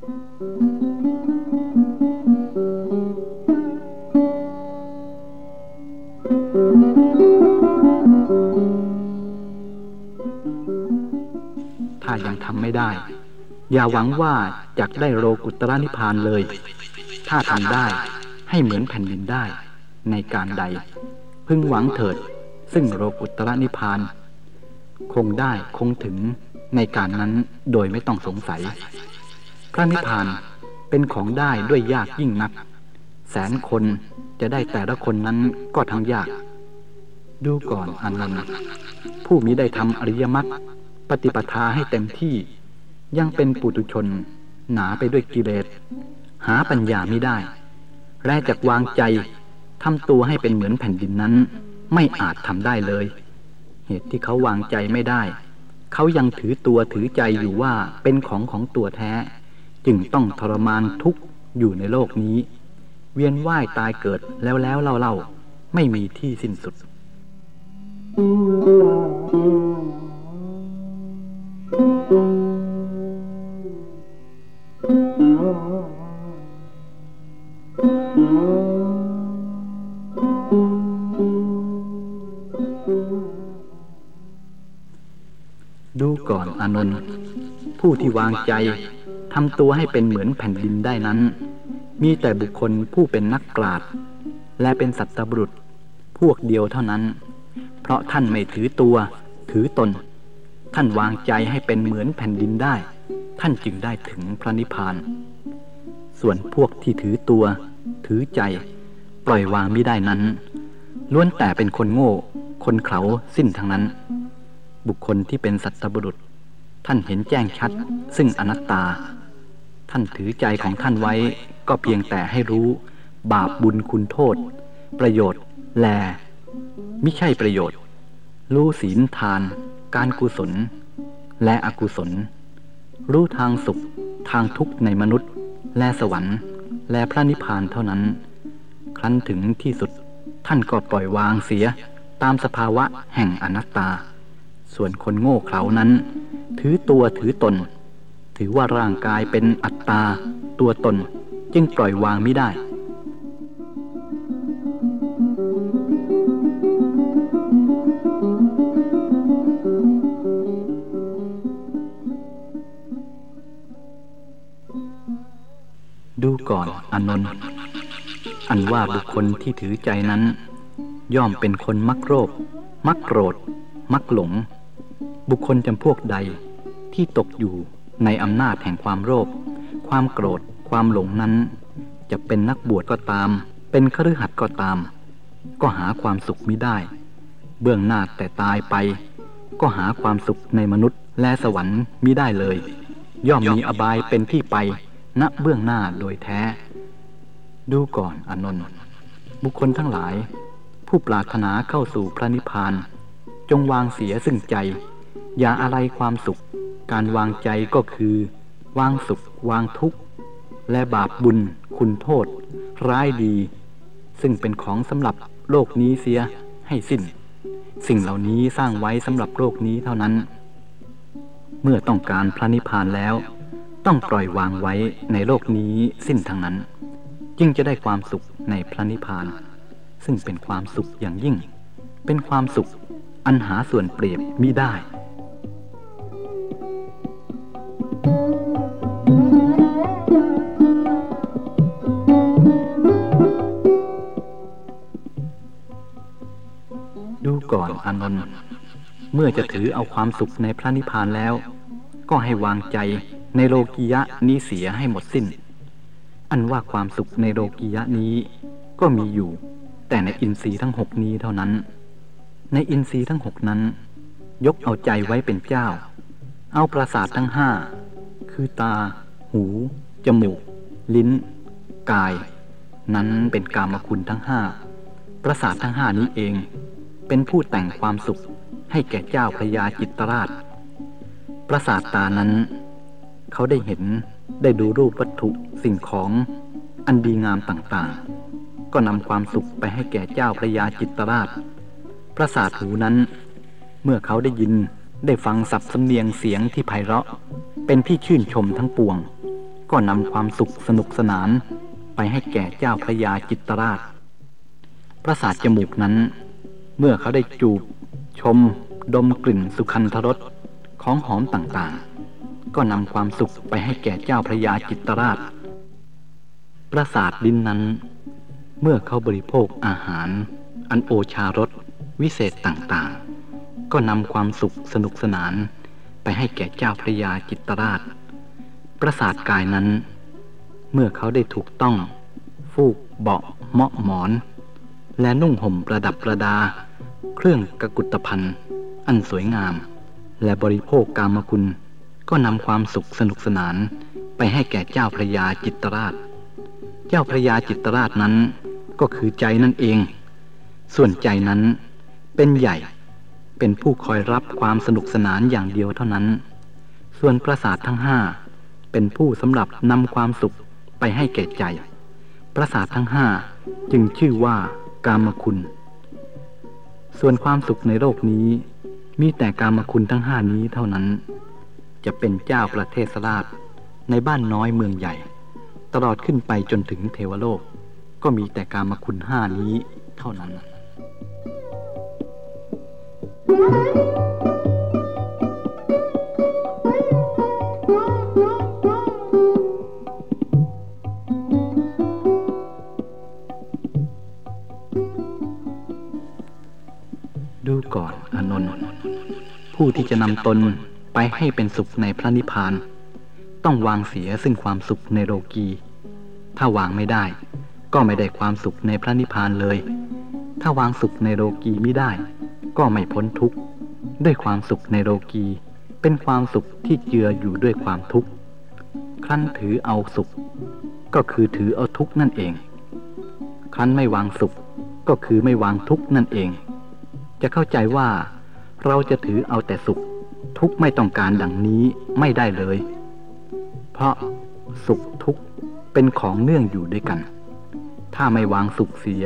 ถ้ายังทำไม่ได้ อย่าหวังว่าจะได้โลกุตระนิพพานเลย ถ้าทำได้ให้เหมือนแผ่นดินได้ ในการใด พึงหวังเถิด ซึ่งโลกุตระนิพพาน คงได้คงถึงในการนั้นโดยไม่ต้องสงสัย พระนิพพานเป็นของได้ด้วยยากยิ่งนัก แสนคนจะได้แต่ละคนนั้นก็ทั้งยาก ดูก่อนอานนท์ผู้มิได้ทำอริยมรรคปฏิปทาให้เต็มที่ ยังเป็นปุตุชน หนาไปด้วยกิเลสหาปัญญาไม่ได้ แรจากวางใจทำตัวให้เป็นเหมือนแผ่นดินนั้น ไม่อาจทำได้เลย เหตุที่เขาวางใจไม่ได้ เขายังถือตัวถือใจอยู่ว่าเป็นของของตัวแท้ จึงต้องทรมานทุกข์อยู่ในโลกนี้ เวียนว่ายตายเกิดแล้วแล้วเล่าเล่าไม่มีที่สิ้นสุด ดูก่อนอานนท์ผู้ที่วางใจ ทำตัวให้เป็นเหมือนแผ่นดินได้นั้น มีแต่บุคคลผู้เป็นนักปราชญ์และเป็นสัตบุรุษ พวกเดียวเท่านั้น เพราะท่านไม่ถือตัว ถือตน ท่านวางใจให้เป็นเหมือนแผ่นดินได้ ท่านจึงได้ถึงพระนิพพาน ส่วนพวกที่ถือตัว ถือใจ ปล่อยวางไม่ได้นั้น ล้วนแต่เป็นคนโง่ คนเขาสิ้นทั้งนั้น บุคคลที่เป็นสัตบุรุษ ท่านเห็นแจ้งชัด ซึ่งอนัตตา ท่านถือใจของท่านไว้ ก็เพียงแต่ให้รู้ บาปบุญคุณโทษ ประโยชน์ แลไมิใช่ประโยชน์ รู้ศีลทาน การกุศล และอกุศล รู้ทางสุข ทางทุกข์ในมนุษย์ และสวรรค์ และพระนิพพานเท่านั้น ครั้นถึงที่สุดท่านก็ปล่อยวางเสียตามสภาวะแห่งอนัตตา ส่วนคนโง่เขลานั้น ถือตัวถือตน ถือว่าร่างกายเป็นอัตตา ตัวตนจึงปล่อยวางไม่ได้ ดูก่อนอนนท์อันว่าบุคคลที่ถือใจนั้น ย่อมเป็นคนมักโรค มักโกรธ มักหลง บุคคลจำพวกใดที่ตกอยู่ ในอำนาจแห่งความโรคความโกรธ ความหลงนั้น จะเป็นนักบวชก็ตาม เป็นคฤหัสถ์ก็ตาม ก็หาความสุขมิได้ เบื้องหน้าแต่ตายไป ก็หาความสุขในมนุษย์และสวรรค์มิได้เลย ย่อมมีอบายเป็นที่ไปณเบื้องหน้าโดยแท้ ดูก่อนอนนท์บุคคลทั้งหลาย ผู้ปรารถนาเข้าสู่พระนิพพาน จงวางเสียซึ่งใจ อย่าอะไรความสุข การวางใจก็คือ วางสุข วางทุกข์ และบาปบุญ คุณโทษ ร้ายดี ซึ่งเป็นของสำหรับโลกนี้เสียให้สิ้น สิ่งเหล่านี้สร้างไว้สำหรับโลกนี้เท่านั้น เมื่อต้องการพระนิพพานแล้ว ต้องปล่อยวางไว้ในโลกนี้สิ้นทั้งนั้น จึงจะได้ความสุขในพระนิพพาน ซึ่งเป็นความสุขอย่างยิ่ง เป็นความสุขอันหาส่วนเปรียบมิได้านนท์เมื่อจะถือเอาความสุขในพระนิพพานแล้ว ก็ให้วางใจในโลกียะนี้เสียให้หมดสิ้น อันว่าความสุขในโลกียะนี้ก็มีอยู่ แต่ในอินทรีย์ทั้งหกนี้เท่านั้น ในอินทรีย์ทั้งหกนั้น ยกเอาใจไว้เป็นเจ้า เอาประสาททั้งห้าคือตา หู จมูก ลิ้น กาย นั้นเป็นกามคุณทั้งห้าประสาททั้งห้านี้เอง เป็นผู้แต่งความสุขให้แก่เจ้าพระยาจิตรราช ประสาทตานั้น เขาได้เห็นได้ดูรูปวัตถุสิ่งของอันดีงามต่างๆ ก็นำความสุขไปให้แก่เจ้าพระยาจิตรราช ประสาทหูนั้น เมื่อเขาได้ยินได้ฟังสับสำเนียงเสียงที่ไพเราะ เป็นที่ชื่นชมทั้งปวงกก็นำความสุขสนุกสนานไปให้แก่เจ้าพระยาจิตรราช ประสาทจมูกนั้น เมื่อเขาได้จูบ ชม ดมกลิ่นสุคันธรสของหอมต่างๆ ก็นำความสุขไปให้แก่เจ้าพระยาจิตรราช ประสาทลิ้นนั้น เมื่อเขาบริโภคอาหาร อันโอชารสวิเศษต่างๆ ก็นำความสุขสนุกสนานไปให้แก่เจ้าพระยาจิตรราช ประสาทกายนั้น เมื่อเขาได้ถูกต้อง ฟูกเบาะเหมาะหมอน และนุ่งห่มประดับประดา เครื่องกกุตภัณฑ์อันสวยงาม และบริโภคกามคุณ ก็นำความสุขสนุกสนานไปให้แก่เจ้าพระยาจิตรราช เจ้าพระยาจิตรราชนั้นก็คือใจนั่นเอง ส่วนใจนั้นเป็นใหญ่ เป็นผู้คอยรับความสนุกสนานอย่างเดียวเท่านั้น ส่วนประสาททั้งห้าเป็นผู้สำหรับนำความสุขไปให้แก่ใจ ประสาททั้งห้าจึงชื่อว่ากามคุณ ส่วนความสุขในโลกนี้ มีแต่การมคุณทั้งห้านี้เท่านั้น จะเป็นเจ้าประเทศราชในบ้านน้อยเมืองใหญ่ ตลอดขึ้นไปจนถึงเทวโลก ก็มีแต่การมคุณห้านี้เท่านั้น ดูก่อนอนนท์ผู้ที่จะนำตนไปให้เป็นสุขในพระนิพพาน ต้องวางเสียซึ่งความสุขในโลกี ถ้าวางไม่ได้ ก็ไม่ได้ความสุขในพระนิพพานเลย ถ้าวางสุขในโลกีไม่ได้ ก็ไม่พ้นทุกข์ด้วยความสุขในโลกีเป็นความสุขที่เจืออยู่ด้วยความทุกข์ ครั้นถือเอาสุข ก็คือถือเอาทุกข์นั่นเอง ครั้นไม่วางสุขก็คือไม่วางทุกข์นั่นเอง จะเข้าใจว่าเราจะถือเอาแต่สุข ทุกข์ไม่ต้องการดังนี้ไม่ได้เลย เพราะสุขทุกข์เป็นของเนื่องอยู่ด้วยกัน ถ้าไม่วางสุขเสีย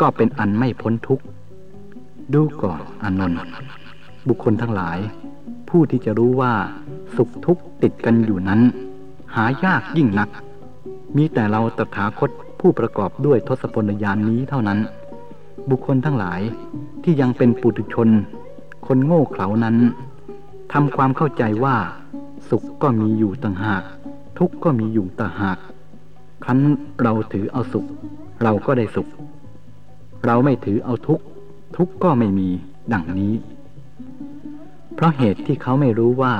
ก็เป็นอันไม่พ้นทุกข์ดูก่อนอนนท์บุคคลทั้งหลาย ผู้ที่จะรู้ว่าสุขทุกข์ติดกันอยู่นั้น หายากยิ่งนัก มีแต่เราตถาคตผู้ประกอบด้วยทศพลญานนี้เท่านั้น บุคคลทั้งหลายที่ยังเป็นปุถุชน คนโง่เขลานั้นทำความเข้าใจว่า สุขก็มีอยู่ต่างหาก ทุกข์ก็มีอยู่ต่างหาก ครั้นเราถือเอาสุข เราก็ได้สุข เราไม่ถือเอาทุกข์ ทุกข์ก็ไม่มีดังนี้ เพราะเหตุที่เขาไม่รู้ว่า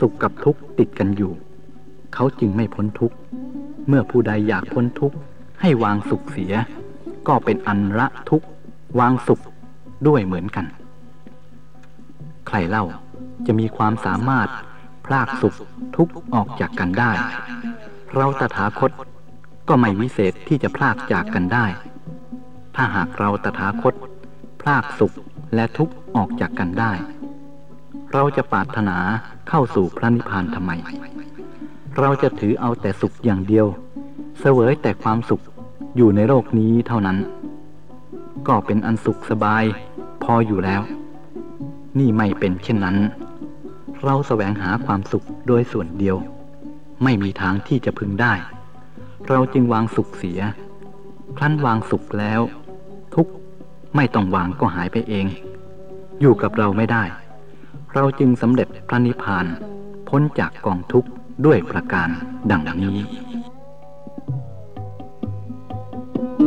สุขกับทุกข์ติดกันอยู่ เขาจึงไม่พ้นทุกข์ เมื่อผู้ใดอยากพ้นทุกข์ให้วางสุขเสีย ก็เป็นอันละทุกข์วางสุขด้วยเหมือนกัน ใครเล่าจะมีความสามารถพลากสุขทุกข์ออกจากกันได้ เราตถาคตก็ไม่วิเศษที่จะพลากจากกันได้ ถ้าหากเราตถาคตพรากสุขและทุกข์ออกจากกันได้ เราจะปรารถนาเข้าสู่พระนิพพานทำไม เราจะถือเอาแต่สุขอย่างเดียว เสวยแต่ความสุข อยู่ในโลกนี้เท่านั้น ก็เป็นอันสุขสบายพออยู่แล้ว นี่ไม่เป็นเช่นนั้น เราแสวงหาความสุขโดยส่วนเดียว ไม่มีทางที่จะพึงได้ เราจึงวางสุขเสีย ครั้นวางสุขแล้ว ทุกไม่ต้องวางก็หายไปเอง อยู่กับเราไม่ได้ เราจึงสำเร็จพระนิพพาน พ้นจากกองทุกข์ด้วยประการดังนี้ ดู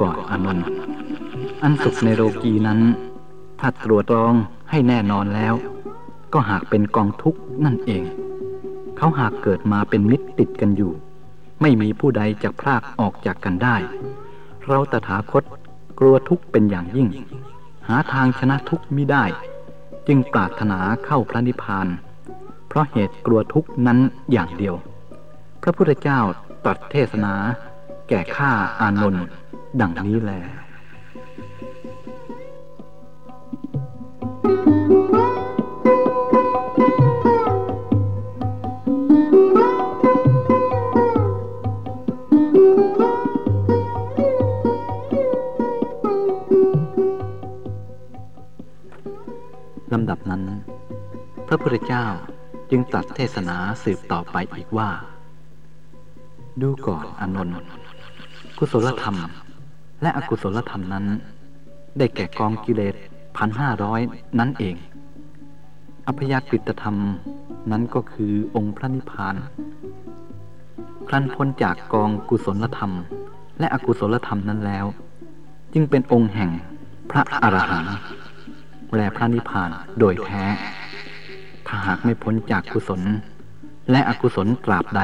ก่อนอนนท์อันสุขในโลกีนั้น ถ้าตรวจรองให้แน่นอนแล้ว ก็หากเป็นกองทุกข์นั่นเอง เขาหากเกิดมาเป็นมิตรติดกันอยู่ ไม่มีผู้ใดจะพรากออกจากกันได้ เราตถาคตกลัวทุกข์เป็นอย่างยิ่ง หาทางชนะทุกข์มิได้ จึงปรารถนาเข้าพระนิพพาน เพราะเหตุกลัวทุกข์นั้นอย่างเดียว พระพุทธเจ้าตรัสเทศนา แก่ข้าอานนท์ดังนี้แล จึงตรัสเทศนาสืบต่อไปอีกว่า ดูก่อนอนนท์กุศลธรรม และอกุศลธรรมนั้น ได้แก่กองกิเลสพันห้าร้อยนั่นเองอภยากฤตธรรมนั้นก็คือองค์พระนิพพาน ครั้นพ้นจากกองกุศลธรรม และอกุศลธรรมนั้นแล้ว จึงเป็นองค์แห่งพระอรหันต์และพระนิพพานโดยแท้ ถ้าหากไม่พ้นจากกุศล และอกุศลตราบใด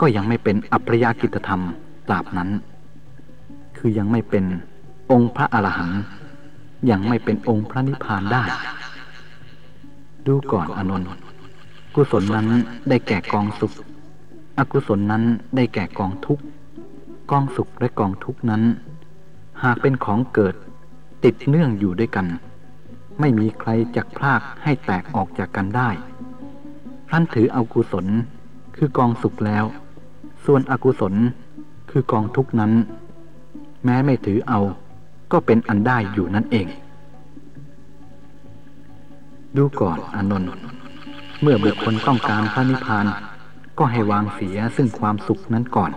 ก็ยังไม่เป็นอัปรยากิตธรรมตราบนั้น คือยังไม่เป็นองค์พระอรหันต์ยังไม่เป็นองค์พระนิพพานได้ ดูก่อนอนนท์กุศลนั้นได้แก่กองสุข อกุศลนั้นได้แก่กองทุกข์กองสุขและกองทุกข์นั้น หากเป็นของเกิดติดเนื่องอยู่ด้วยกัน ไม่มีใครจักพลากให้แตกออกจากกันได้ท่านถือเอากุศลคือกองสุขแล้ว ส่วนอกุศลคือกองทุกนั้น แม้ไม่ถือเอาก็เป็นอันได้อยู่นั่นเอง ดูก่อนอนนท์เมื่อบุคคลต้องการพระนิพพานก็ให้วางเสียซึ่งความสุขนั้นก่อน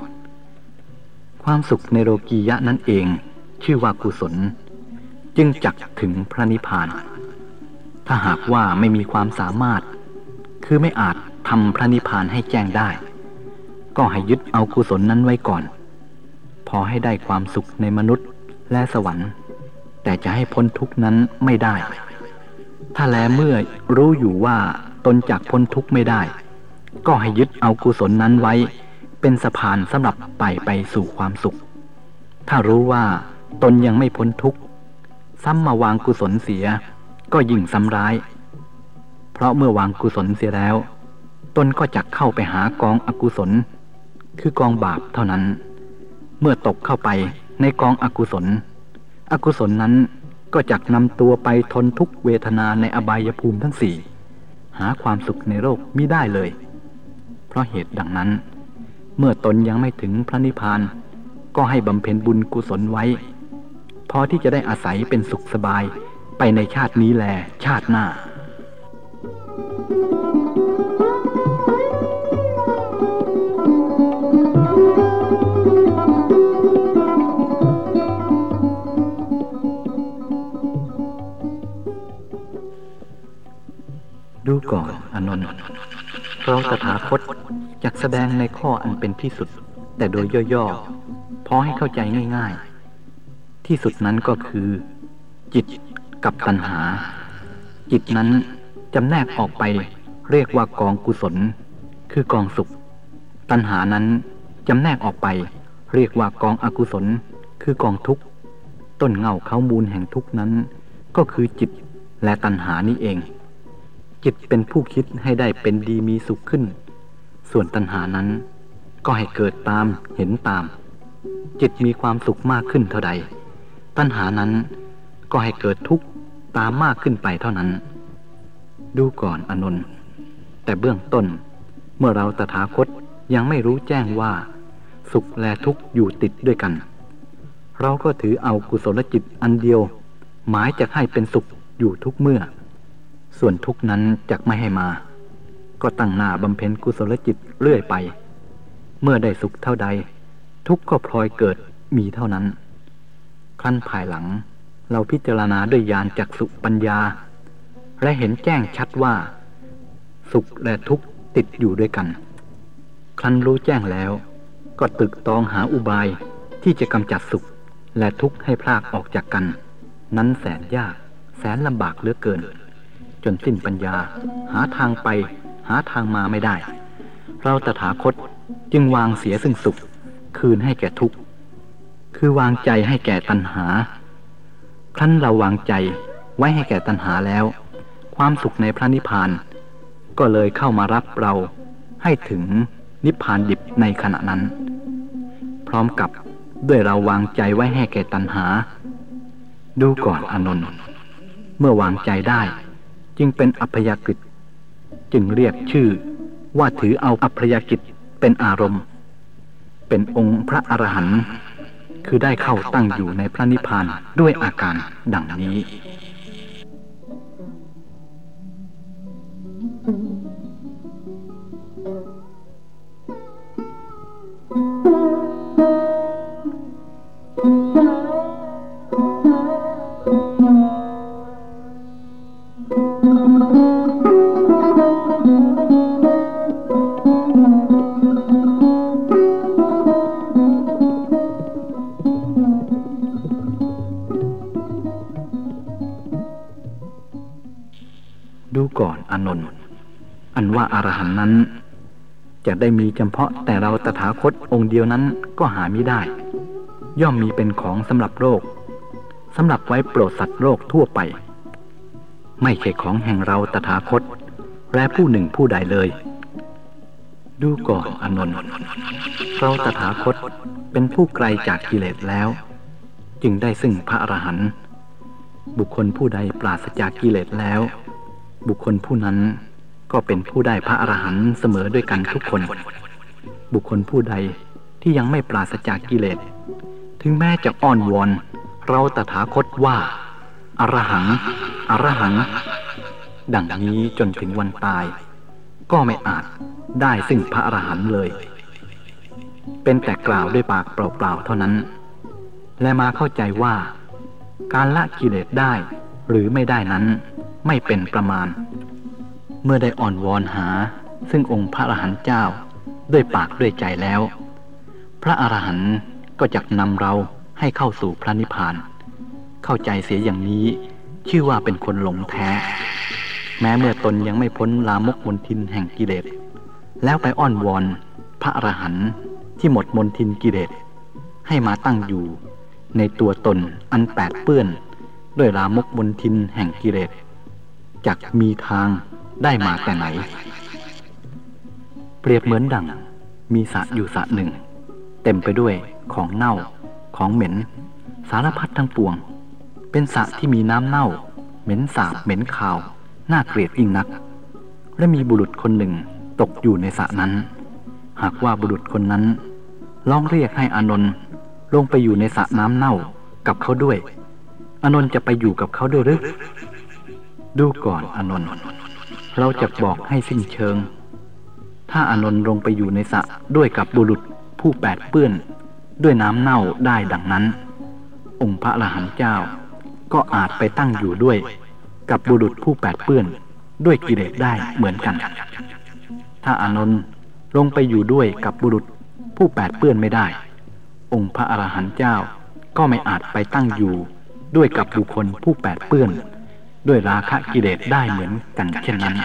ความสุขในโลกียะนั่นเอง ชื่อว่ากุศล จึงจักถึงพระนิพพาน ถ้าหากว่าไม่มีความสามารถ คือไม่อาจทำพระนิพพานให้แจ้งได้ ก็ให้ยึดเอากุศลนั้นไว้ก่อน พอให้ได้ความสุขในมนุษย์และสวรรค์ แต่จะให้พ้นทุกนั้นไม่ได้ ถ้าแลเมื่อรู้อยู่ว่าตนจากพ้นทุกไม่ได้ ก็ให้ยึดเอากุศลนั้นไว้ เป็นสะพานสำหรับไปไปสู่ความสุข ถ้ารู้ว่าตนยังไม่พ้นทุกซ้ำมาวางกุศลเสีย ก็ยิ่งซ้ำร้าย เพราะเมื่อวางกุศลเสียแล้ว ตนก็จะเข้าไปหากองอกุศล คือกองบาปเท่านั้น เมื่อตกเข้าไปในกองอกุศล อกุศลนั้นก็จักนำตัวไปทนทุกเวทนาในอบายภูมิทั้งสี่ หาความสุขในโลกมิได้เลย เพราะเหตุดังนั้น เมื่อตนยังไม่ถึงพระนิพพาน ก็ให้บำเพ็ญบุญกุศลไว้ พอที่จะได้อาศัยเป็นสุขสบาย ไปในชาตินี้แล ชาติหน้า ดูก่อนอนนท์เราตถาคตอยากแสดงในข้ออันเป็นที่สุด แต่โดยย่อๆพอให้เข้าใจง่าย ๆ ที่สุดนั้นก็คือ จิต กับตัณหา จิตนั้นจำแนกออกไปเรียกว่ากองกุศล คือกองสุข ตัณหานั้นจำแนกออกไป เรียกว่ากองอกุศล คือกองทุกข์ ต้นเงาเขามูลแห่งทุกนั้น ก็คือจิตและตัณหานี้เอง จิตเป็นผู้คิดให้ได้เป็นดีมีสุขขึ้น ส่วนตัณหานั้น ก็ให้เกิดตามเห็นตาม จิตมีความสุขมากขึ้นเท่าใด ตัณหานั้นก็ให้เกิดทุกข์ ตามมากขึ้นไปเท่านั้น ดูก่อนอนนท์แต่เบื้องต้น เมื่อเราตถาคตยังไม่รู้แจ้งว่า สุขและทุกข์อยู่ติดด้วยกัน เราก็ถือเอากุศลจิตอันเดียว หมายจะให้เป็นสุขอยู่ทุกเมื่อ ส่วนทุกนั้นจะไม่ให้มา ก็ตั้งหน้าบำเพ็ญกุศลจิตเรื่อยไป เมื่อได้สุขเท่าใด ทุกก็พลอยเกิดมีเท่านั้นครั้นภายหลัง เราพิจารณาด้วยญาณจักสุปัญญา และเห็นแจ้งชัดว่า สุขและทุกข์ติดอยู่ด้วยกัน ครั้นรู้แจ้งแล้ว ก็ตึกตองหาอุบายที่จะกำจัดสุขและทุกข์ให้พลากออกจากกัน นั้นแสนยากแสนลำบากเหลือเกิน จนสิ้นปัญญา หาทางไป หาทางมาไม่ได้ เราตถาคตจึงวางเสียซึ่งสุข คืนให้แก่ทุกข์คือวางใจให้แก่ตัณหา ครั้นเราวางใจไว้ให้แก่ตัณหาแล้ว ความสุขในพระนิพพาน ก็เลยเข้ามารับเราให้ถึงนิพพานดิบในขณะนั้น พร้อมกับด้วยเราวางใจไว้ให้แก่ตัณหา ดูก่อนอนนท์เมื่อวางใจได้ จึงเป็นอัพยากฤิจึงเรียกชื่อว่าถือเอาอัพยากฤิเป็นอารมณ์ เป็นองค์พระอรหันต์ คือได้เข้าตั้งอยู่ในพระนิพพานด้วยอาการดังนี้ ได้มีเฉพาะแต่เราตถาคตองค์เดียวนั้นก็หาไม่ได้ ย่อมมีเป็นของสำหรับโลกสำหรับไว้โปรดสัตว์โลกทั่วไป ไม่ใช่ของแห่งเราตถาคต และผู้หนึ่งผู้ใดเลย ดูก่อนอนนท์เราตถาคตเป็นผู้ไกลจากกิเลสแล้ว จึงได้ซึ่งพระอรหันต์บุคคลผู้ใดปราศจากกิเลสแล้ว บุคคลผู้นั้น ก็เป็นผู้ได้พระอรหันต์เสมอด้วยกันทุกคน บุคคลผู้ใดที่ยังไม่ปราศจากกิเลส ถึงแม้จะอ้อนวอน เราตถาคตว่า อรหัง อรหัง ดังนี้จนถึงวันตาย ก็ไม่อาจได้ซึ่งพระอรหันต์เลย เป็นแต่กล่าวด้วยปากเปล่าๆเท่านั้น และมาเข้าใจว่า การละกิเลสได้หรือไม่ได้นั้นไม่เป็นประมาณ เมื่อได้อ่อนวอนหา ซึ่งองค์พระอรหันต์เจ้าด้วยปากด้วยใจแล้ว พระอรหันต์ก็จะนำเราให้เข้าสู่พระนิพพาน เข้าใจเสียอย่างนี้ ชื่อว่าเป็นคนหลงแท้ แม้เมื่อตนยังไม่พ้นลามกมนทินแห่งกิเลสแล้วไปอ้อนวอนพระอรหันต์ที่หมดมนทินกิเลสให้มาตั้งอยู่ ในตัวตนอันแปดเปื้อน ด้วยลามกมนทินแห่งกิเลสจักมีทาง ได้มาแต่ไหน เปรียบเหมือนดังมีสระอยู่สระหนึ่ง เต็มไปด้วยของเน่า ของเหม็น สารพัดทั้งปวง เป็นสระที่มีน้ำเน่า เหม็นสาบเหม็นขาวน่าเกลียดยิ่งนัก และมีบุรุษคนหนึ่งตกอยู่ในสระนั้น หากว่าบุรุษคนนั้นลองเรียกให้อานนท์ลงไปอยู่ในสระน้ำเน่ากับเขาด้วย อานนท์จะไปอยู่กับเขาด้วยหรือ ดูก่อนอานนท์ เราจะบอกให้สิ้นเชิง ถ้าอานนท์ลงไปอยู่ในสระด้วยกับบุรุษผู้แปดเปื้อน ด้วยน้ำเน่าได้ดังนั้น องค์พระอรหันต์เจ้า ก็อาจไปตั้งอยู่ด้วย กับบุรุษผู้แปดเปื้อนด้วยกิเลสได้เหมือนกัน ถ้าอานนท์ลงไปอยู่ด้วยกับบุรุษผู้แปดเปื้อนไม่ได้ องค์พระอรหันต์เจ้าก็ไม่อาจไปตั้งอยู่ด้วยกับบุคคลผู้แปดเปื้อน ด้วยราคะกิเลสได้เหมือนกันเช่นนั้น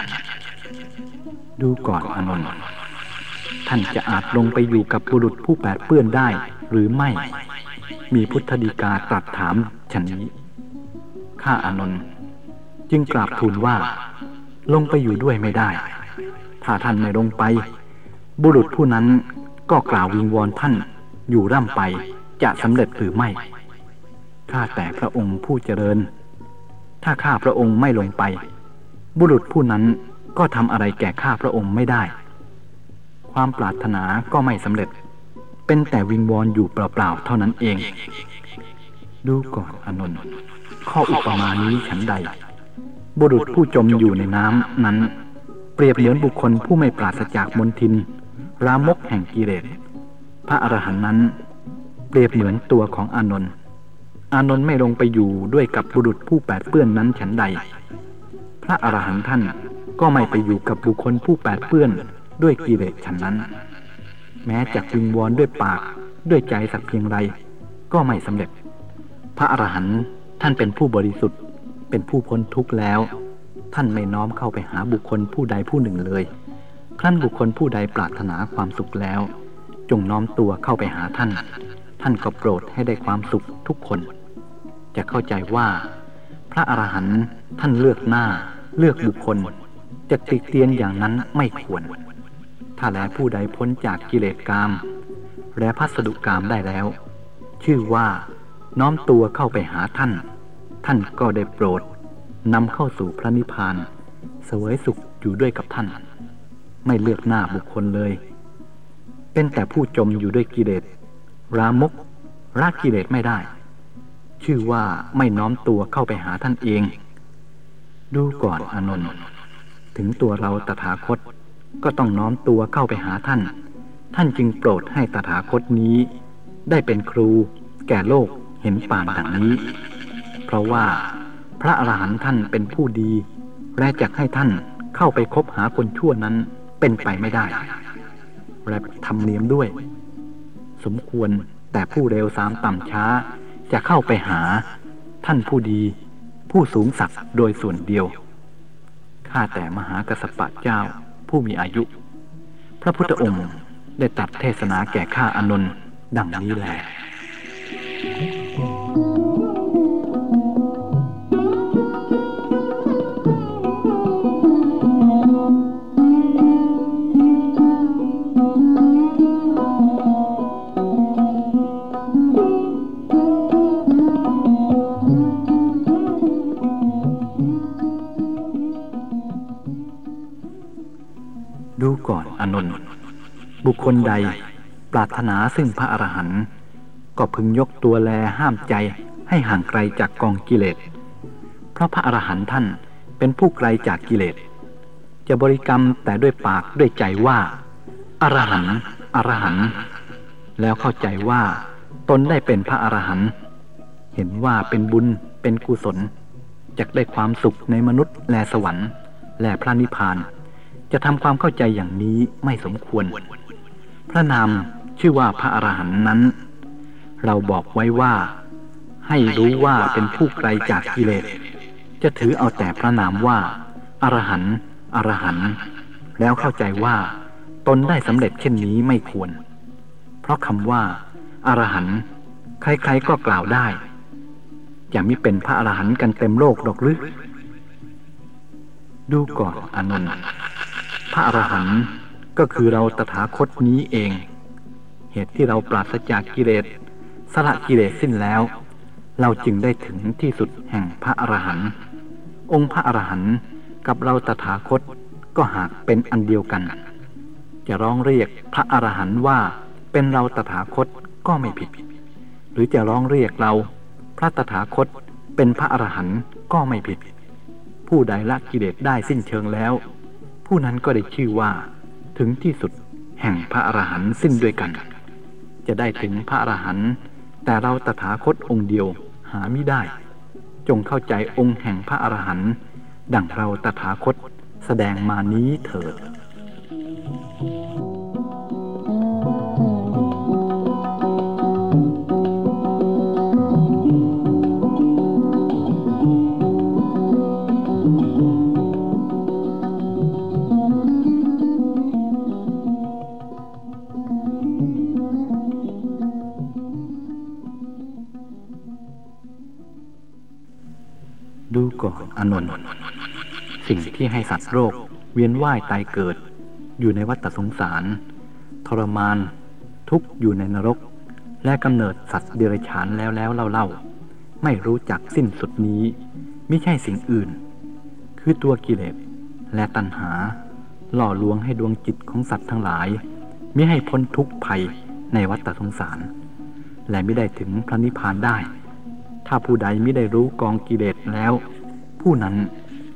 ดูก่อนอนนท์ท่านจะอาจลงไปอยู่กับบุรุษผู้แปดเปื้อนได้หรือไม่ มีพุทธดีกาตรัสถามฉันนี้ ข้าอานนท์จึงกราบทูลว่า ลงไปอยู่ด้วยไม่ได้ ถ้าท่านไม่ลงไป บุรุษผู้นั้นก็กล่าววิงวอนท่านอยู่ร่ำไปจะสำเร็จหรือไม่ ข้าแต่พระองค์ผู้เจริญ ถ้าข้าพระองค์ไม่ลงไป บุรุษผู้นั้นก็ทำอะไรแก่ข้าพระองค์ไม่ได้ ความปรารถนาก็ไม่สำเร็จ เป็นแต่วิงวอนอยู่เปล่าๆเท่านั้นเอง ดูก่อนอนนท์ข้ออุปมานี้ฉันใด บุรุษผู้จมอยู่ในน้ำนั้น เปรียบเหมือนบุคคลผู้ไม่ปราศจากมนทิน รามกแห่งกิเลสพระอรหันต์นั้น เปรียบเหมือนตัวของอนนท์ อานนท์ไม่ลงไปอยู่ด้วยกับบุรุษผู้แปดเปื้อนนั้นฉันใด พระอรหันต์ท่านก็ไม่ไปอยู่กับบุคคลผู้แปดเปื้อนด้วยกิเลสฉันนั้น แม้จะวิงวอนด้วยปากด้วยใจสักเพียงไร ก็ไม่สำเร็จ พระอรหันต์ท่านเป็นผู้บริสุทธิ์ เป็นผู้พ้นทุกข์แล้ว ท่านไม่น้อมเข้าไปหาบุคคลผู้ใดผู้หนึ่งเลยครั้นบุคคลผู้ใดปรารถนาความสุขแล้ว จงน้อมตัวเข้าไปหาท่าน ท่านก็โปรดให้ได้ความสุขทุกคน จะเข้าใจว่า พระอรหันต์ท่านเลือกหน้าเลือกบุคคล จะติเตียนอย่างนั้นไม่ควร ถ้าแลผู้ใดพ้นจากกิเลสกาม และพัสดุกามได้แล้ว ชื่อว่าน้อมตัวเข้าไปหาท่าน ท่านก็ได้โปรดนำเข้าสู่พระนิพพานสวยสุขอยู่ด้วยกับท่าน ไม่เลือกหน้าบุคคลเลย เป็นแต่ผู้จมอยู่ด้วยกิเลสรามกรักกิเลสไม่ได้ ชื่อว่าไม่น้อมตัวเข้าไปหาท่านเอง ดูก่อนอนนท์ถึงตัวเราตถาคตก็ต้องน้อมตัวเข้าไปหาท่าน ท่านจึงโปรดให้ตถาคตนี้ ได้เป็นครูแก่โลกเห็นป่านดังนี้ เพราะว่าพระอรหันต์ท่านเป็นผู้ดี และจะให้ท่านเข้าไปคบหาคนชั่วนั้นเป็นไปไม่ได้ และทำเนียมด้วย สมควรแต่ผู้เร็วสามต่ำช้า จะเข้าไปหา ท่านผู้ดี ผู้สูงศักดิ์โดยส่วนเดียว ข้าแต่มหากษัตริย์เจ้าผู้มีอายุ พระพุทธองค์ได้ตัดเทศนาแก่ข้าอานนท์ดังนี้แหละ ก่อนอนนท์บุคคลใดปรารถนาซึ่งพระอรหันต์ก็พึงยกตัวแลห้ามใจให้ห่างไกลจากกองกิเลส เพราะพระอรหันต์ท่านเป็นผู้ไกลจากกิเลส จะบริกรรมแต่ด้วยปากด้วยใจว่าอรหันต์อรหันต์แล้วเข้าใจว่าตนได้เป็นพระอรหันต์เห็นว่าเป็นบุญเป็นกุศลจะได้ความสุขในมนุษย์และสวรรค์ และพระนิพพาน จะทำความเข้าใจอย่างนี้ไม่สมควร พระนามชื่อว่าพระอรหันต์นั้น เราบอกไว้ว่า ให้รู้ว่าเป็นผู้ไกลจากกิเลส จะถือเอาแต่พระนามว่าอรหันต์อรหันต์แล้วเข้าใจว่า ตนได้สำเร็จเช่นนี้ไม่ควร เพราะคำว่าอรหันต์ใครๆก็กล่าวได้จะมิเป็นพระอรหันต์กันเต็มโลกดอกหรือดูก่อนอนนท์ พระอรหันต์ก็คือเราตถาคตนี้เอง เหตุที่เราปราศจากกิเลสสละกิเลสสิ้นแล้ว เราจึงได้ถึงที่สุดแห่งพระอรหันต์องค์พระอรหันต์กับเราตถาคตก็หากเป็นอันเดียวกัน จะร้องเรียกพระอรหันต์ว่าเป็นเราตถาคตก็ไม่ผิด หรือจะร้องเรียกเราพระตถาคตเป็นพระอรหันต์ก็ไม่ผิด ผู้ใดละกิเลสได้สิ้นเชิงแล้ว ผู้นั้นก็ได้ชื่อว่า ถึงที่สุดแห่งพระอรหันต์สิ้นด้วยกัน จะได้ถึงพระอรหันต์แต่เราตถาคตองค์เดียวหาไม่ได้ จงเข้าใจองค์แห่งพระอรหันต์ดังเราตถาคตแสดงมานี้เถิดดูก่ อนอนนท์สิ่งที่ให้สัตว์โรค เวียนว่ายตายเกิด อยู่ในวัฏสงสาร ทรมาน ทุกอยู่ในนรก และกำเนิดสัตว์เดรัจฉานแล้วแล้วเล่าเล่าไม่รู้จักสิ้นสุดนี้ ไม่ใช่สิ่งอื่น คือตัวกิเลสและตัณหา หล่อลวงให้ดวงจิตของสัตว์ทั้งหลายไม่ให้พ้นทุกข์ภัยในวัฏสงสาร และไม่ได้ถึงพระนิพพานได้ ถ้าผู้ใดไม่ได้รู้กองกิเลสแล้ว ผู้นั้น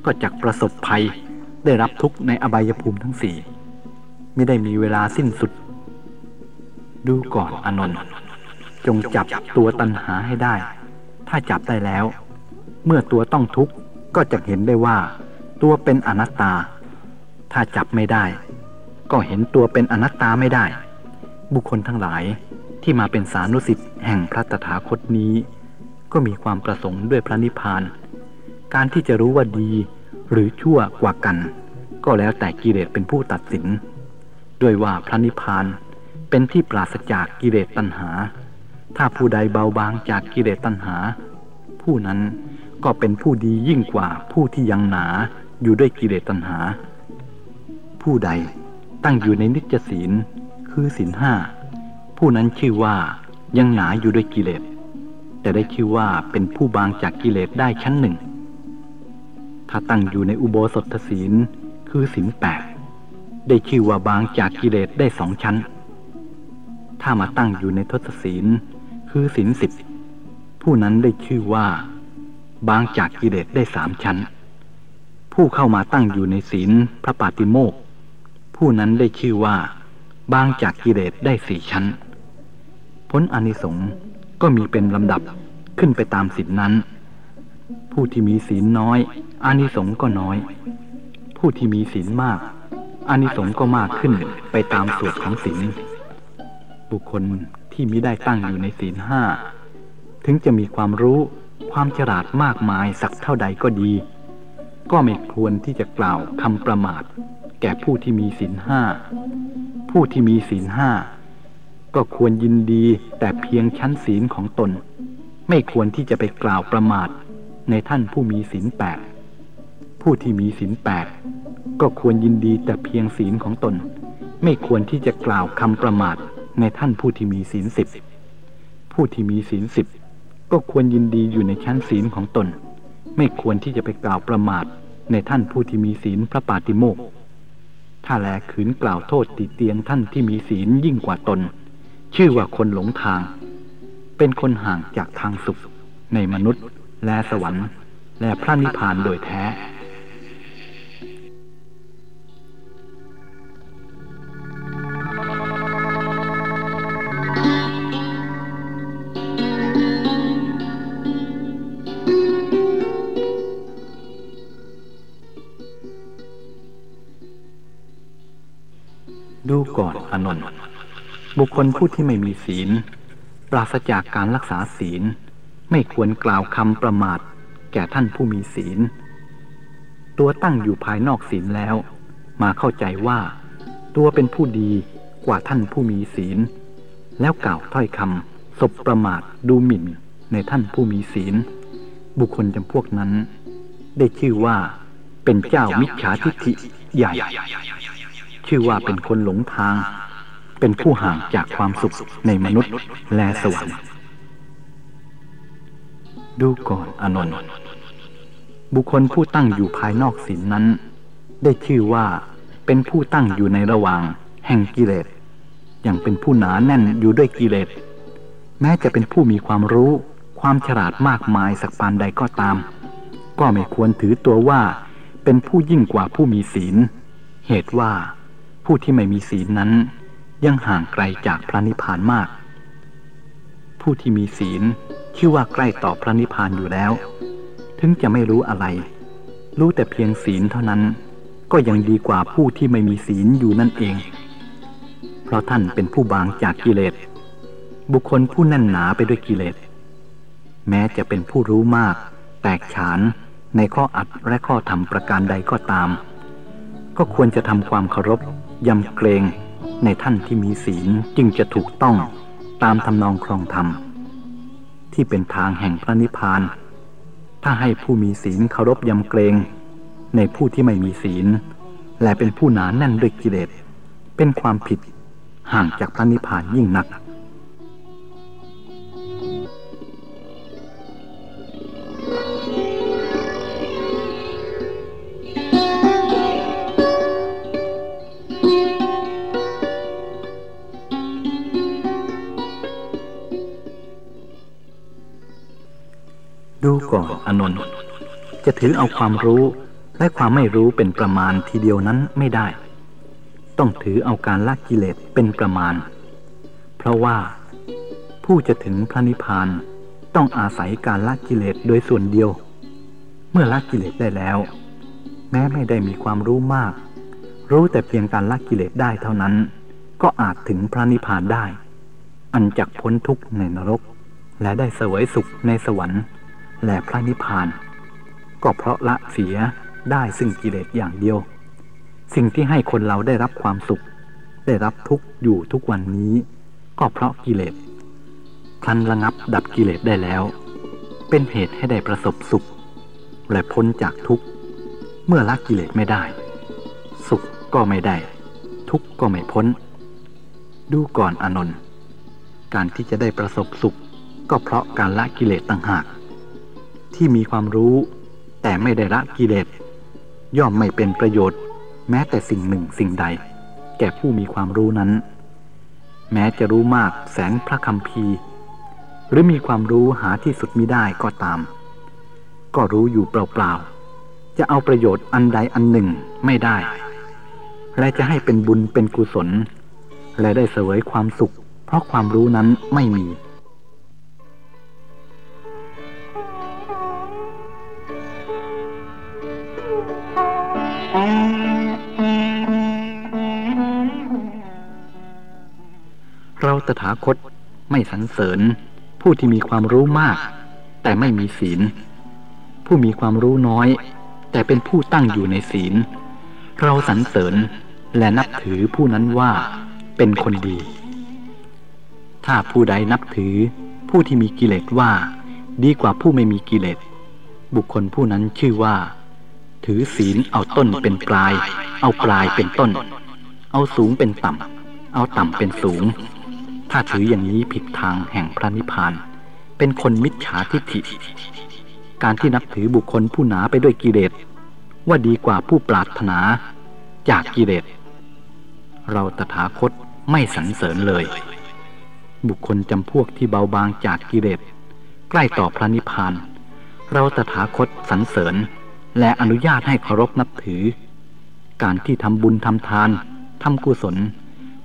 ก็จะประสบภัยได้รับทุกข์ในอบายภูมิทั้งสี่ไม่ได้มีเวลาสิ้นสุด ดูก่อนอนนท์จงจับตัวตัณหาให้ได้ ถ้าจับได้แล้ว เมื่อตัวต้องทุกข์ก็จะเห็นได้ว่า ตัวเป็นอนัตตา ถ้าจับไม่ได้ ก็เห็นตัวเป็นอนัตตาไม่ได้ บุคคลทั้งหลายที่มาเป็นสานุสิทธิ์แห่งพระตถาคตนี้ ก็มีความประสงค์ด้วยพระนิพพาน การที่จะรู้ว่าดีหรือชั่วกว่ากัน ก็แล้วแต่กิเลสเป็นผู้ตัดสิน ด้วยว่าพระนิพพานเป็นที่ปราศจากกิเลสตัณหา ถ้าผู้ใดเบาบางจากกิเลสตัณหา ผู้นั้นก็เป็นผู้ดียิ่งกว่าผู้ที่ยังหนาอยู่ด้วยกิเลสตัณหา ผู้ใดตั้งอยู่ในนิจศีลคือศีลห้าผู้นั้นชื่อว่ายังหนาอยู่ด้วยกิเลสจะได้ชื่อว่าเป็นผู้บางจากกิเลสได้ชั้นหนึ่ง ถ้าตั้งอยู่ในอุโบสถศีลคือศีลแปดได้ชื่อว่าบางจากกิเลสได้สองชั้น ถ้ามาตั้งอยู่ในทศศีลคือศีลสิบผู้นั้นได้ชื่อว่า บางจากกิเลสได้สามชั้น ผู้เข้ามาตั้งอยู่ในศีลพระปาติโมกผู้นั้นได้ชื่อว่า บางจากกิเลสได้สี่ชั้น พ้นอนิสงส์ก็มีเป็นลำดับขึ้นไปตามศีลนั้น ผู้ที่มีศีลน้อยอานิสงส์ก็น้อย ผู้ที่มีศีลมากอานิสงส์ก็มากขึ้นไปตามส่วนของศีลบุคคลที่มิได้ตั้งอยู่ในศีลห้าถึงจะมีความรู้ความฉลาดมากมายสักเท่าใดก็ดี ก็ไม่ควรที่จะกล่าวคำประมาท แก่ผู้ที่มีศีลห้าผู้ที่มีศีลห้าก็ควรยินดีแต่เพียงชั้นศีลของตน ไม่ควรที่จะไปกล่าวประมาท ในท่านผู้มีศีลแปดผู้ที่มีศีลแปดก็ควรยินดีแต่เพียงศีลของตน ไม่ควรที่จะกล่าวคำประมาทในท่านผู้ที่มีศีลสิบผู้ที่มีศีลสิบก็ควรยินดีอยู่ในชั้นศีลของตน ไม่ควรที่จะไปกล่าวประมาทในท่านผู้ที่มีศีลพระปาติโมกถ้าแลขืนกล่าวโทษติเตียงท่านที่มีศีลยิ่งกว่าตน ชื่อว่าคนหลงทาง เป็นคนห่างจากทางสุขในมนุษย์ และสวรรค์และพระนิพพานโดยแท้ดูก่อนอนนท์บุคคลผู้ที่ไม่มีศีล ปราศจากการรักษาศีล ไม่ควรกล่าวคำประมาท แก่ท่านผู้มีศีล ตัวตั้งอยู่ภายนอกศีลแล้ว มาเข้าใจว่า ตัวเป็นผู้ดีกว่าท่านผู้มีศีล แล้วกล่าวถ้อยคำสบประมาทดูหมิ่นในท่านผู้มีศีล บุคคลจำพวกนั้น ได้ชื่อว่าเป็นเจ้ามิจฉาทิฏฐิใหญ่ ชื่อว่าเป็นคนหลงทาง เป็นผู้ห่างจากความสุขในมนุษย์และสวรรค์ ดูก่อนอนนท์บุคคลผู้ตั้งอยู่ภายนอกศีลนั้น ได้ชื่อว่าเป็นผู้ตั้งอยู่ในระหว่าง แห่งกิเลสอย่างเป็นผู้หนาแน่นอยู่ด้วยกิเลสแม้จะเป็นผู้มีความรู้ ความฉลาดมากมายสักปานใดก็ตาม ก็ไม่ควรถือตัวว่า เป็นผู้ยิ่งกว่าผู้มีศีล เหตุว่า ผู้ที่ไม่มีศีลนั้น ยังห่างไกลจากพระนิพพานมาก ผู้ที่มีศีล ชื่อว่าใกล้ต่อพระนิพพานอยู่แล้ว ถึงจะไม่รู้อะไร รู้แต่เพียงศีลเท่านั้น ก็ยังดีกว่าผู้ที่ไม่มีศีลอยู่นั่นเอง เพราะท่านเป็นผู้บางจากกิเลส บุคคลผู้แน่นหนาไปด้วยกิเลส แม้จะเป็นผู้รู้มาก แตกฉานในข้ออัดและข้อธรรมประการใดก็ตาม ก็ควรจะทำความเคารพยำเกรงในท่านที่มีศีลจึงจะถูกต้องตามทำนองครองธรรม ที่เป็นทางแห่งพระนิพพาน ถ้าให้ผู้มีศีลเคารพยำเกรง ในผู้ที่ไม่มีศีล และเป็นผู้หนาแน่นด้วยกิเลสเป็นความผิดห่างจากพระนิพพานยิ่งนัก ถือเอาความรู้และความไม่รู้เป็นประมาณทีเดียวนั้นไม่ได้ ต้องถือเอาการละกิเลสเป็นประมาณ เพราะว่า ผู้จะถึงพระนิพพานต้องอาศัยการละกิเลสโดยส่วนเดียว เมื่อละกิเลสได้แล้ว แม้ไม่ได้มีความรู้มาก รู้แต่เพียงการละกิเลสได้เท่านั้น ก็อาจถึงพระนิพพานได้ อันจักพ้นทุกข์ในนรก และได้เสวยสุขในสวรรค์ และพระนิพพาน ก็เพราะละเสียได้ซึ่งกิเลสอย่างเดียว สิ่งที่ให้คนเราได้รับความสุข ได้รับทุกข์อยู่ทุกวันนี้ ก็เพราะกิเลสคลันระงับดับกิเลสได้แล้ว เป็นเหตุให้ได้ประสบสุข และพ้นจากทุกข์ เมื่อละกิเลสไม่ได้ สุขก็ไม่ได้ ทุกข์ก็ไม่พ้น ดูก่อนอนนท์การที่จะได้ประสบสุข ก็เพราะการละกิเลสต่างหาก ที่มีความรู้ แต่ไม่ได้ละกิเลสย่อมไม่เป็นประโยชน์ แม้แต่สิ่งหนึ่งสิ่งใด แก่ผู้มีความรู้นั้น แม้จะรู้มากแสนพระคำพีหรือมีความรู้หาที่สุดมิได้ก็ตาม ก็รู้อยู่เปล่าๆ จะเอาประโยชน์อันใดอันหนึ่งไม่ได้ และจะให้เป็นบุญเป็นกุศล และได้เสวยความสุข เพราะความรู้นั้นไม่มี ถาคต ไม่สรรเสริญ ผู้ที่มีความรู้มาก แต่ไม่มีศีล ผู้มีความรู้น้อย แต่เป็นผู้ตั้งอยู่ในศีล เราสรรเสริญและนับถือผู้นั้นว่าเป็นคนดี ถ้าผู้ใดนับถือ ผู้ที่มีกิเลสว่า ดีกว่าผู้ไม่มีกิเลสบุคคลผู้นั้นชื่อว่า ถือศีลเอาต้นเป็นปลาย เอาปลายเป็นต้น เอาสูงเป็นต่ำ เอาต่ำเป็นสูง ถ้าถืออย่างนี้ผิดทางแห่งพระนิพพาน เป็นคนมิจฉาทิฏฐิ การที่นับถือบุคคลผู้หนาไปด้วยกิเลสว่าดีกว่าผู้ปรารถนาจากกิเลส เราตถาคตไม่สรรเสริญเลย บุคคลจำพวกที่เบาบางจากกิเลสใกล้ต่อพระนิพพาน เราตถาคตสรรเสริญและอนุญาตให้เคารพนับถือ การที่ทำบุญทำทานทำกุศล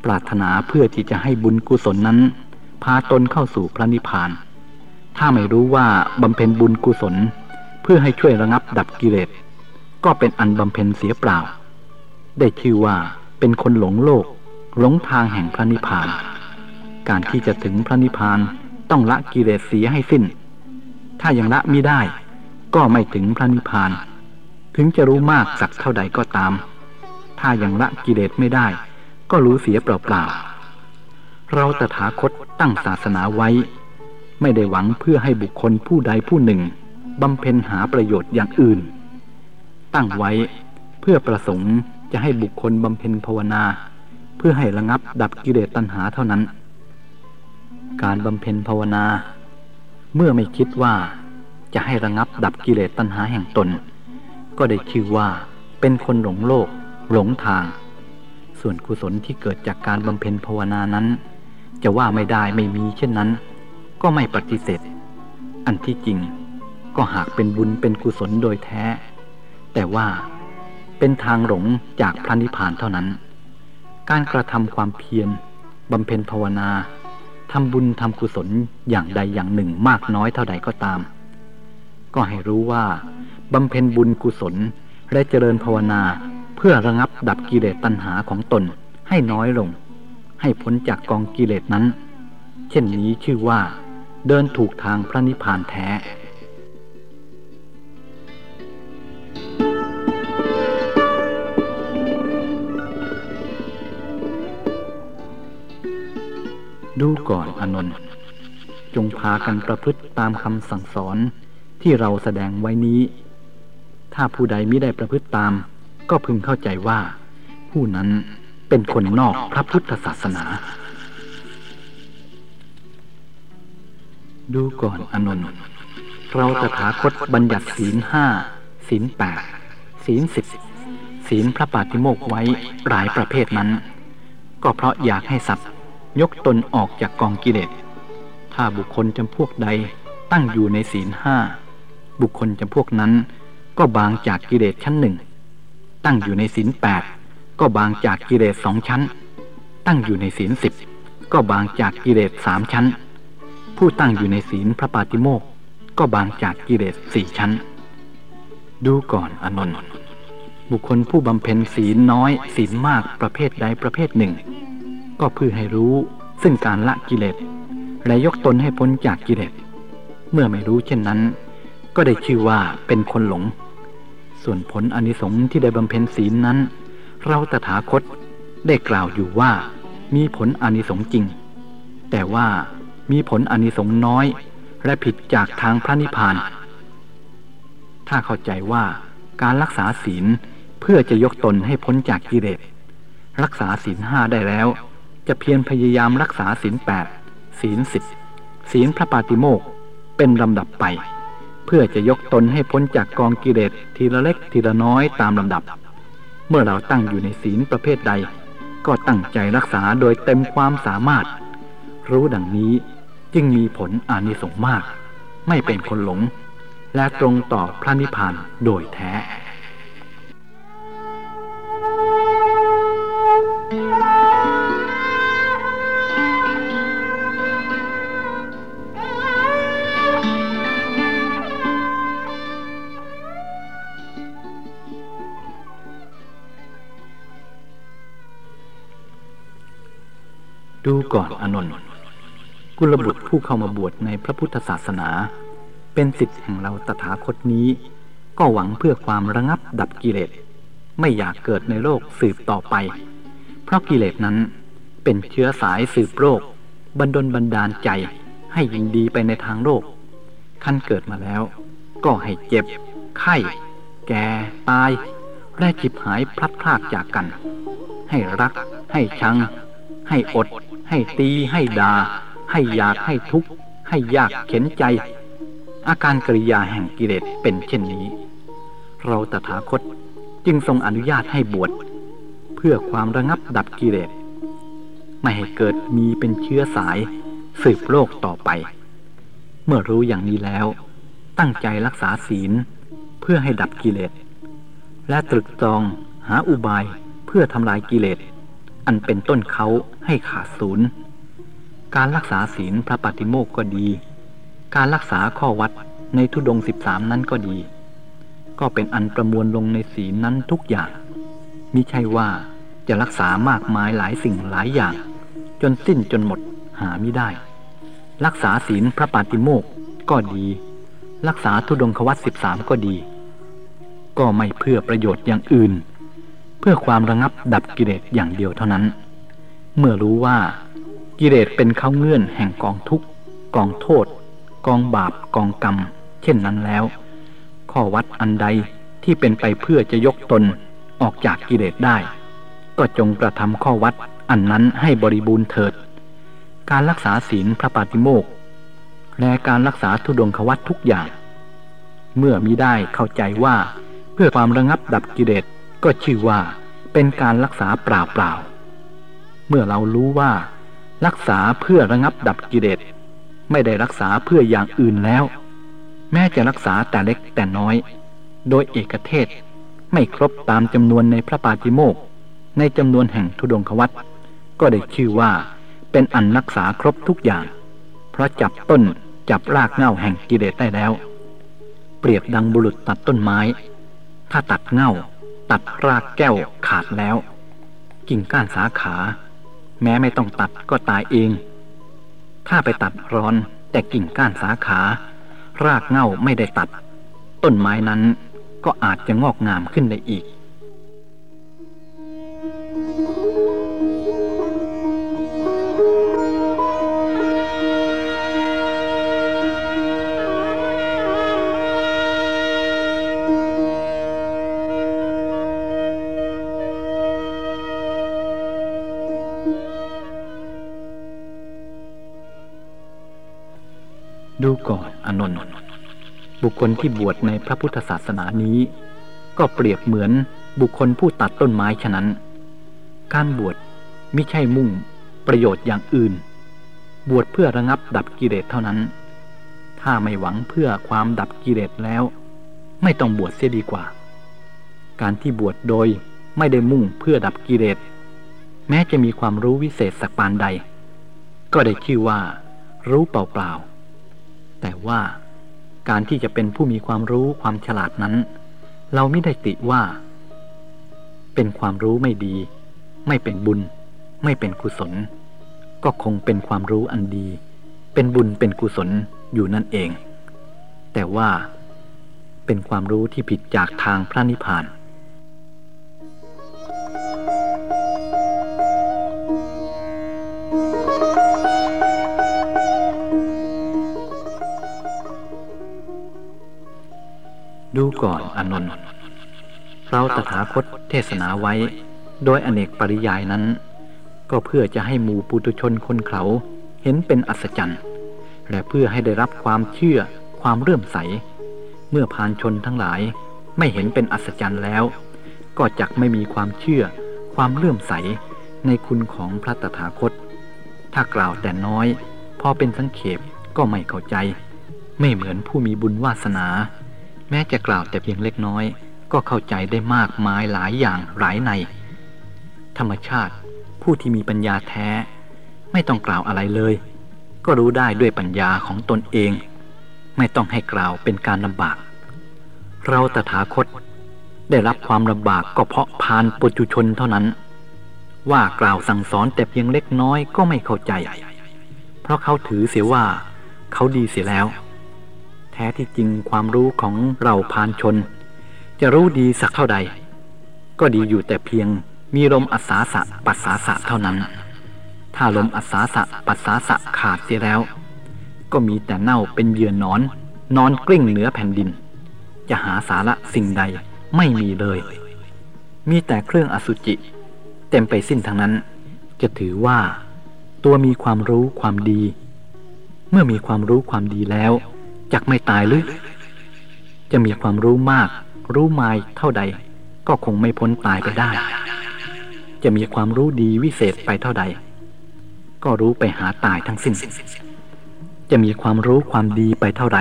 ปรารถนาเพื่อที่จะให้บุญกุศลนั้น พาตนเข้าสู่พระนิพพาน ถ้าไม่รู้ว่าบำเพ็ญบุญกุศล เพื่อให้ช่วยระงับดับกิเลส ก็เป็นอันบำเพ็ญเสียเปล่า ได้ชื่อว่าเป็นคนหลงโลก หลงทางแห่งพระนิพพาน การที่จะถึงพระนิพพานต้องละกิเลสเสียให้สิ้น ถ้ายังละไม่ได้ ก็ไม่ถึงพระนิพพาน ถึงจะรู้มากสักเท่าใดก็ตาม ถ้ายังละกิเลสไม่ได้ ก็รู้เสียเปล่าๆ เราตถาคตตั้งศาสนาไว้ ไม่ได้หวังเพื่อให้บุคคลผู้ใดผู้หนึ่งบำเพ็ญหาประโยชน์อย่างอื่น ตั้งไว้เพื่อประสงค์จะให้บุคคลบำเพ็ญภาวนา เพื่อให้ระงับดับกิเลสตัณหาเท่านั้น การบำเพ็ญภาวนา เมื่อไม่คิดว่าจะให้ระงับดับกิเลสตัณหาแห่งตน ก็ได้ชื่อว่าเป็นคนหลงโลก หลงทาง ส่วนกุศลที่เกิดจากการบำเพ็ญภาวนานั้น จะว่าไม่ได้ไม่มีเช่นนั้น ก็ไม่ปฏิเสธ อันที่จริงก็หากเป็นบุญเป็นกุศลโดยแท้ แต่ว่าเป็นทางหลงจากพระนิพพานเท่านั้น การกระทำความเพียรบำเพ็ญภาวนาทำบุญทำกุศลอย่างใดอย่างหนึ่งมากน้อยเท่าใดก็ตาม ก็ให้รู้ว่าบำเพ็ญบุญกุศลและเจริญภาวนา เพื่อระงับดับกิเลสตัณหาของตนให้น้อยลง ให้พ้นจากกองกิเลสนั้น เช่นนี้ชื่อว่าเดินถูกทางพระนิพพานแท้ดูก่อนอนนท์จงพากันประพฤติตามคำสั่งสอนที่เราแสดงไว้นี้ ถ้าผู้ใดม่ได้ประพฤติตาม ก็พึงเข้าใจว่า ผู้นั้นเป็นคนนอกพระพุทธศาสนา ดูก่อนอนนท์เราตถาคตบัญญัติศีลห้าศีลแปดศีลสิบศีลพระปาติโมกไว้หลายประเภทนั้น ก็เพราะอยากให้สัตว์ยกตนออกจากกองกิเลส ถ้าบุคคลจำพวกใดตั้งอยู่ในศีลห้าบุคคลจำพวกนั้นก็บางจากกิเลสชั้นหนึ่ง ตั้งอยู่ในศีลแปดก็บางจากกิเลสสองชั้น ตั้งอยู่ในศีลสิบก็บางจากกิเลสสามชั้น ผู้ตั้งอยู่ในศีลพระปาติโมกก็บางจากกิเลสสี่ชั้น ดูก่อนอนนท์บุคคลผู้บำเพ็ญศีลน้อยศีลมากประเภทใดประเภทหนึ่ง ก็เพื่อให้รู้ซึ่งการละกิเลสและยกตนให้พ้นจากกิเลสเมื่อไม่รู้เช่นนั้น ก็ได้ชื่อว่าเป็นคนหลง ส่วนผลอนิสงส์ที่ได้บำเพ็ญศีลนั้น เราตถาคตได้กล่าวอยู่ว่า มีผลอนิสงส์จริง แต่ว่ามีผลอนิสงส์น้อย และผิดจากทางพระนิพพาน ถ้าเข้าใจว่าการรักษาศีลเพื่อจะยกตนให้พ้นจากกิเลสรักษาศีลห้าได้แล้ว จะเพียรพยายามรักษาศีลแปดศีลสิบศีลพระปาติโมกเป็นลำดับไป เพื่อจะยกตนให้พ้นจากกองกิเลสทีละเล็กทีละน้อยตามลำดับ เมื่อเราตั้งอยู่ในศีลประเภทใด ก็ตั้งใจรักษาโดยเต็มความสามารถ รู้ดังนี้จึงมีผลอานิสงส์มาก ไม่เป็นคนหลง และตรงต่อพระนิพพานโดยแท้ ดูก่อนอนนท์กุลบุตรผู้เข้ามาบวชในพระพุทธศาสนา เป็นสิทธิ์แห่งเราตถาคตนี้ ก็หวังเพื่อความระงับดับกิเลส ไม่อยากเกิดในโลกสืบต่อไป เพราะกิเลสนั้นเป็นเชื้อสายสืบโรคบันดลบันดาลใจให้ยินดีไปในทางโลกขั้นเกิดมาแล้ว ก็ให้เจ็บ ไข้ แก่ตาย และจิบหายพลัดพรากจากกัน ให้รัก ให้ชัง ให้อด ให้ตีให้ดา่าให้อยากให้ทุกข์ให้ยากเข็นใจ อาการกริยาแห่งกิเลสเป็นเช่นนี้ เราตถาคตจึงทรงอนุญาตให้บวชเพื่อความระงับดับกิเลสไม่ให้เกิดมีเป็นเชื้อสายสืบโลกต่อไป เมื่อรู้อย่างนี้แล้ว ตั้งใจรักษาศีลเพื่อให้ดับกิเลสและตรึกตรองหาอุบายเพื่อทำลายกิเลสอันเป็นต้นเขา ให้ขาดศูนย์ การรักษาศีลพระปฏิโมกก็ดี การรักษาข้อวัดในทุดงสิบสามนั้นก็ดี ก็เป็นอันประมวลลงในศีลนั้นทุกอย่างมิใช่ว่าจะรักษามากมายหลายสิ่งหลายอย่าง จนสิ้นจนหมดหาไม่ได้ รักษาศีลพระปฏิโมกก็ดี รักษาทุดงควัตสิบสามก็ดี ก็ไม่เพื่อประโยชน์อย่างอื่น เพื่อความระงับดับกิเลสอย่างเดียวเท่านั้น เมื่อรู้ว่ากิเลสเป็นข้าเงื่อนแห่งกองทุกข์กองโทษ กองบาปกองกรรม เช่นนั้นแล้ว ข้อวัดอันใดที่เป็นไปเพื่อจะยกตนออกจากกิเลสได้ ก็จงกระทำข้อวัดอันนั้นให้บริบูรณ์เถิด การรักษาศีลพระปาติโมกและการรักษาทุดงควัตทุกอย่าง เมื่อมิได้เข้าใจว่าเพื่อความระงับดับกิเลสก็ชื่อว่าเป็นการรักษาเปล่าเปล่า เมื่อเรารู้ว่า รักษาเพื่อระงับดับกิเลสไม่ได้รักษาเพื่ออย่างอื่นแล้ว แม้จะรักษาแต่เล็กแต่น้อย โดยเอกเทศไม่ครบตามจำนวนในพระปาติโมกในจำนวนแห่งทุดงควัตก็ได้ชื่อว่าเป็นอันรักษาครบทุกอย่าง เพราะจับต้นจับรากเง่าแห่งกิเลสได้แล้ว เปรียบดังบุรุษตัดต้นไม้ ถ้าตัดเง่า ตัดรากแก้วขาดแล้ว กิ่งก้านสาขา แม้ไม่ต้องตัดก็ตายเอง ถ้าไปตัดร้อนแต่กิ่งก้านสาขา รากเง่าไม่ได้ตัด ต้นไม้นั้นก็อาจจะงอกงามขึ้นได้อีก บุคคลที่บวชในพระพุทธศาสนานี้ ก็เปรียบเหมือนบุคคลผู้ตัดต้นไม้ฉะนั้น การบวชไม่ใช่มุ่งประโยชน์อย่างอื่น บวชเพื่อระงับดับกิเลสเท่านั้น ถ้าไม่หวังเพื่อความดับกิเลสแล้ว ไม่ต้องบวชเสียดีกว่า การที่บวชโดยไม่ได้มุ่งเพื่อดับกิเลสแม้จะมีความรู้วิเศษสักปานใด ก็ได้ชื่อว่า รู้เปล่าๆแต่ว่า การที่จะเป็นผู้มีความรู้ความฉลาดนั้น เราไม่ได้ติว่า เป็นความรู้ไม่ดี ไม่เป็นบุญ ไม่เป็นกุศล ก็คงเป็นความรู้อันดี เป็นบุญเป็นกุศลอยู่นั่นเอง แต่ว่าเป็นความรู้ที่ผิดจากทางพระนิพพาน ดูก่อนอนนท์เราตถาคตเทศนาไว้ โดยอเนกปริยายนั้น ก็เพื่อจะให้หมู่ปุตุชนคนเขาเห็นเป็นอัศจรรย์ และเพื่อให้ได้รับความเชื่อความเรื่มใส เมื่อพานชนทั้งหลายไม่เห็นเป็นอัศจรรย์แล้ว ก็จักไม่มีความเชื่อ ความเลื่อมใสในคุณของพระตถาคต ถ้ากล่าวแต่น้อย พอเป็นสังเขปก็ไม่เข้าใจ ไม่เหมือนผู้มีบุญวาสนา แม้จะกล่าวแต่เพียงเล็กน้อย ก็เข้าใจได้มากมายหลายอย่างหลายใน ธรรมชาติผู้ที่มีปัญญาแท้ ไม่ต้องกล่าวอะไรเลย ก็รู้ได้ด้วยปัญญาของตนเอง ไม่ต้องให้กล่าวเป็นการลำบาก เราตถาคตได้รับความลำบากก็เพราะพานปุจุชนเท่านั้น ว่ากล่าวสั่งสอนแต่เพียงเล็กน้อยก็ไม่เข้าใจ เพราะเขาถือเสียว่าเขาดีเสียแล้ว ท้ที่จริงความรู้ของเราพานชน จะรู้ดีสักเท่าใด ก็ดีอยู่แต่เพียงมีลมอัศาสะปัสสาสะเท่านั้น ถ้าลมอัศาสะปัสสาสะขาดเสียแล้ว ก็มีแต่เน่าเป็นเหยื่อนอน นอนกลิ้งเหนือแผ่นดิน จะหาสาระสิ่งใดไม่มีเลย มีแต่เครื่องอสุจิ เต็มไปสิ้นทั้งนั้น จะถือว่า ตัวมีความรู้ความดี เมื่อมีความรู้ความดีแล้ว จักไม่ตายหรือ จะมีความรู้มาก รู้มายเท่าใด ก็คงไม่พ้นตายไปได้ จะมีความรู้ดีวิเศษไปเท่าใด ก็รู้ไปหาตายทั้งสิ้น จะมีความรู้ความดีไปเท่าใด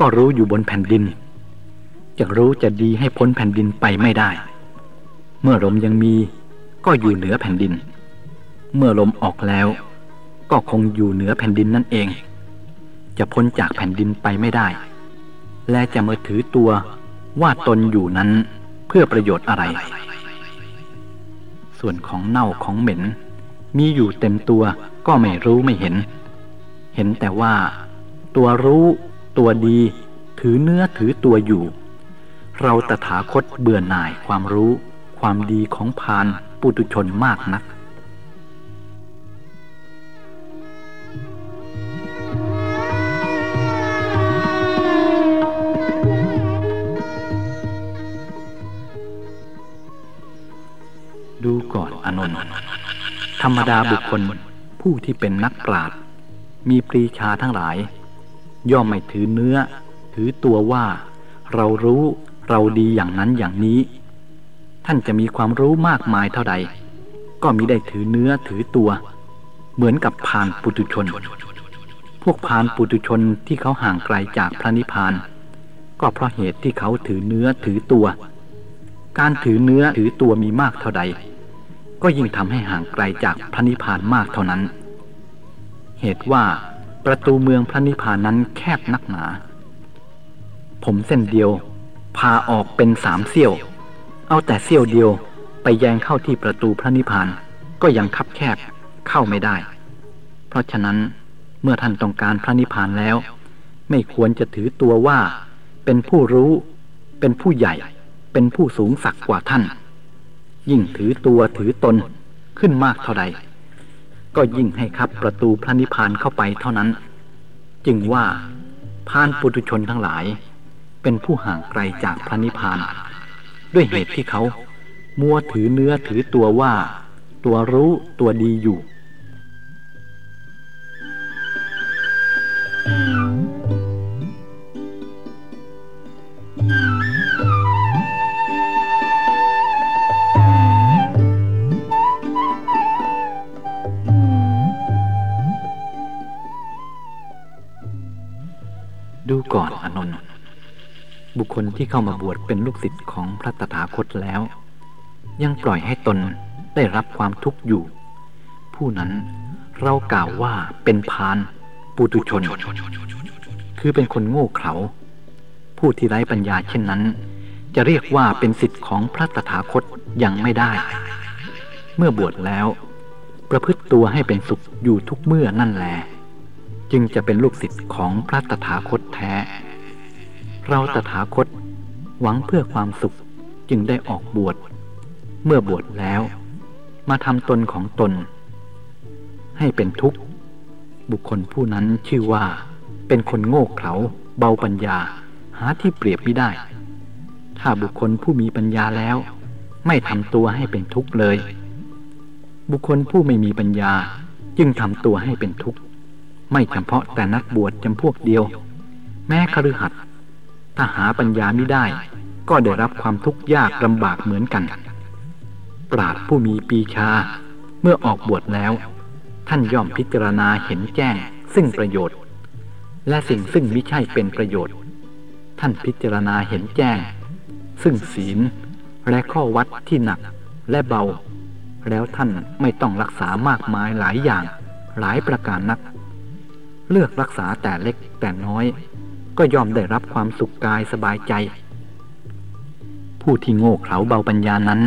ก็รู้อยู่บนแผ่นดิน จะรู้จะดีให้พ้นแผ่นดินไปไม่ได้ เมื่อลมยังมีก็อยู่เหนือแผ่นดิน เมื่อลมออกแล้ว ก็คงอยู่เหนือแผ่นดินนั่นเอง จะพ้นจากแผ่นดินไปไม่ได้ และจะมาถือตัวว่าตนอยู่นั้นเพื่อประโยชน์อะไร ส่วนของเน่าของเหม็น มีอยู่เต็มตัวก็ไม่รู้ไม่เห็น เห็นแต่ว่า ตัวรู้ ตัวดี ถือเนื้อถือตัวอยู่ เราตถาคตเบื่อหน่ายความรู้ ความดีของพานปุตุชนมากนัก ธรรมดาบุคคลผู้ที่เป็นนักปราชญ์มีปรีชาทั้งหลาย ย่อมไม่ถือเนื้อ ถือตัวว่า เรารู้เราดีอย่างนั้นอย่างนี้ ท่านจะมีความรู้มากมายเท่าใด ก็มิได้ถือเนื้อถือตัว เหมือนกับพานปุตุชน พวกพานปุตุชนที่เขาห่างไกลจากพระนิพพาน ก็เพราะเหตุที่เขาถือเนื้อถือตัว การถือเนื้อถือตัวมีมากเท่าใด ก็ยิ่งทำให้ห่างไกลจากพระนิพพานมากเท่านั้น เหตุว่าประตูเมืองพระนิพพานนั้นแคบนักหนา ผมเส้นเดียว พาออกเป็นสามเสี้ยว เอาแต่เสี้ยวเดียวไปแยงเข้าที่ประตูพระนิพพานก็ยังคับแคบเข้าไม่ได้ เพราะฉะนั้นเมื่อท่านต้องการพระนิพพานแล้ว ไม่ควรจะถือตัวว่า เป็นผู้รู้ เป็นผู้ใหญ่ เป็นผู้สูงสักกว่าท่าน ยิ่งถือตัวถือตนขึ้นมากเท่าใด ก็ยิ่งให้คับประตูพระนิพพานเข้าไปเท่านั้น จึงว่าพานปุถุชนทั้งหลาย เป็นผู้ห่างไกลจากพระนิพพาน ด้วยเหตุที่เขามัวถือเนื้อถือตัวว่า ตัวรู้ตัวดีอยู่ ก่อนอนนท์บุคคลที่เข้ามาบวชเป็นลูกศิษย์ของพระตถาคตแล้ว ยังปล่อยให้ตนได้รับความทุกข์อยู่ ผู้นั้นเรากล่าวว่าเป็นพานปุตุชน คือเป็นคนโง่เขลาผู้ที่ไร้ปัญญาเช่นนั้น จะเรียกว่าเป็นสิทธิ์ของพระตถาคตยังไม่ได้ เมื่อบวชแล้ว ประพฤติตัวให้เป็นสุขอยู่ทุกเมื่อนั่นแหละ จึงจะเป็นลูกศิษย์ของพระตถาคตแท้ เราตถาคตหวังเพื่อความสุขจึงได้ออกบวช เมื่อบวชแล้ว มาทำตนของตน ให้เป็นทุกข์ บุคคลผู้นั้นชื่อว่า เป็นคนโง่เขลาเบาปัญญาหาที่เปรียบไม่ได้ ถ้าบุคคลผู้มีปัญญาแล้ว ไม่ทำตัวให้เป็นทุกข์เลย บุคคลผู้ไม่มีปัญญาจึงทำตัวให้เป็นทุกข์ ไม่เฉพาะแต่นักบวชจำพวกเดียว แม้คฤหัสถ์ถ้าหาปัญญาไม่ได้ ก็ได้รับความทุกข์ยากลำบากเหมือนกัน ปราดผู้มีปีชา เมื่อออกบวชแล้ว ท่านย่อมพิจารณาเห็นแจ้ง ซึ่งประโยชน์ และสิ่งซึ่งมิใช่เป็นประโยชน์ ท่านพิจารณาเห็นแจ้ง ซึ่งศีลและข้อวัดที่หนักและเบา แล้วท่านไม่ต้องรักษามากมายหลายอย่างหลายประการนัก เลือกรักษาแต่เล็กแต่น้อย ก็ยอมได้รับความสุขกายสบายใจ ผู้ที่โง่เขลาเบาปัญญานั้น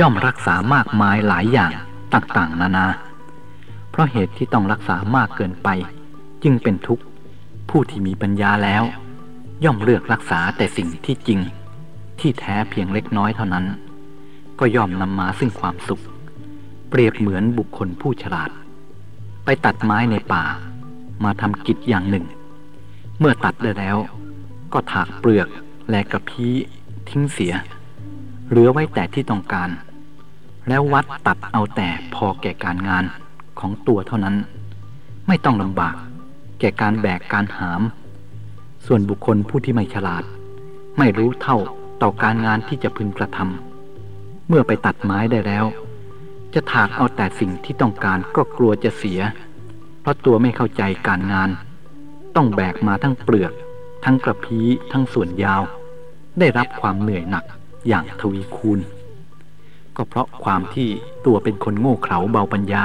ย่อมรักษามากมายหลายอย่างต่างๆ นานา เพราะเหตุที่ต้องรักษามากเกินไป จึงเป็นทุกข์ ผู้ที่มีปัญญาแล้ว ย่อมเลือกรักษาแต่สิ่งที่จริง ที่แท้เพียงเล็กน้อยเท่านั้น ก็ย่อมนำมาซึ่งความสุข เปรียบเหมือนบุคคลผู้ฉลาด ไปตัดไม้ในป่า มาทำกิจอย่างหนึ่ง เมื่อตัดได้แล้ว ก็ถากเปลือกและกระพี้ทิ้งเสีย เหลือไว้แต่ที่ต้องการ แล้ววัดตัดเอาแต่พอแก่การงานของตัวเท่านั้น ไม่ต้องลำบาก แก่การแบกการหาม ส่วนบุคคลผู้ที่ไม่ฉลาด ไม่รู้เท่าต่อการงานที่จะพึงกระทำเมื่อไปตัดไม้ได้แล้ว จะถากเอาแต่สิ่งที่ต้องการก็กลัวจะเสีย เพราะตัวไม่เข้าใจการงาน ต้องแบกมาทั้งเปลือก ทั้งกระพี้ทั้งส่วนยาว ได้รับความเหนื่อยหนักอย่างทวีคูณ ก็เพราะความที่ตัวเป็นคนโง่เขลาเบาปัญญา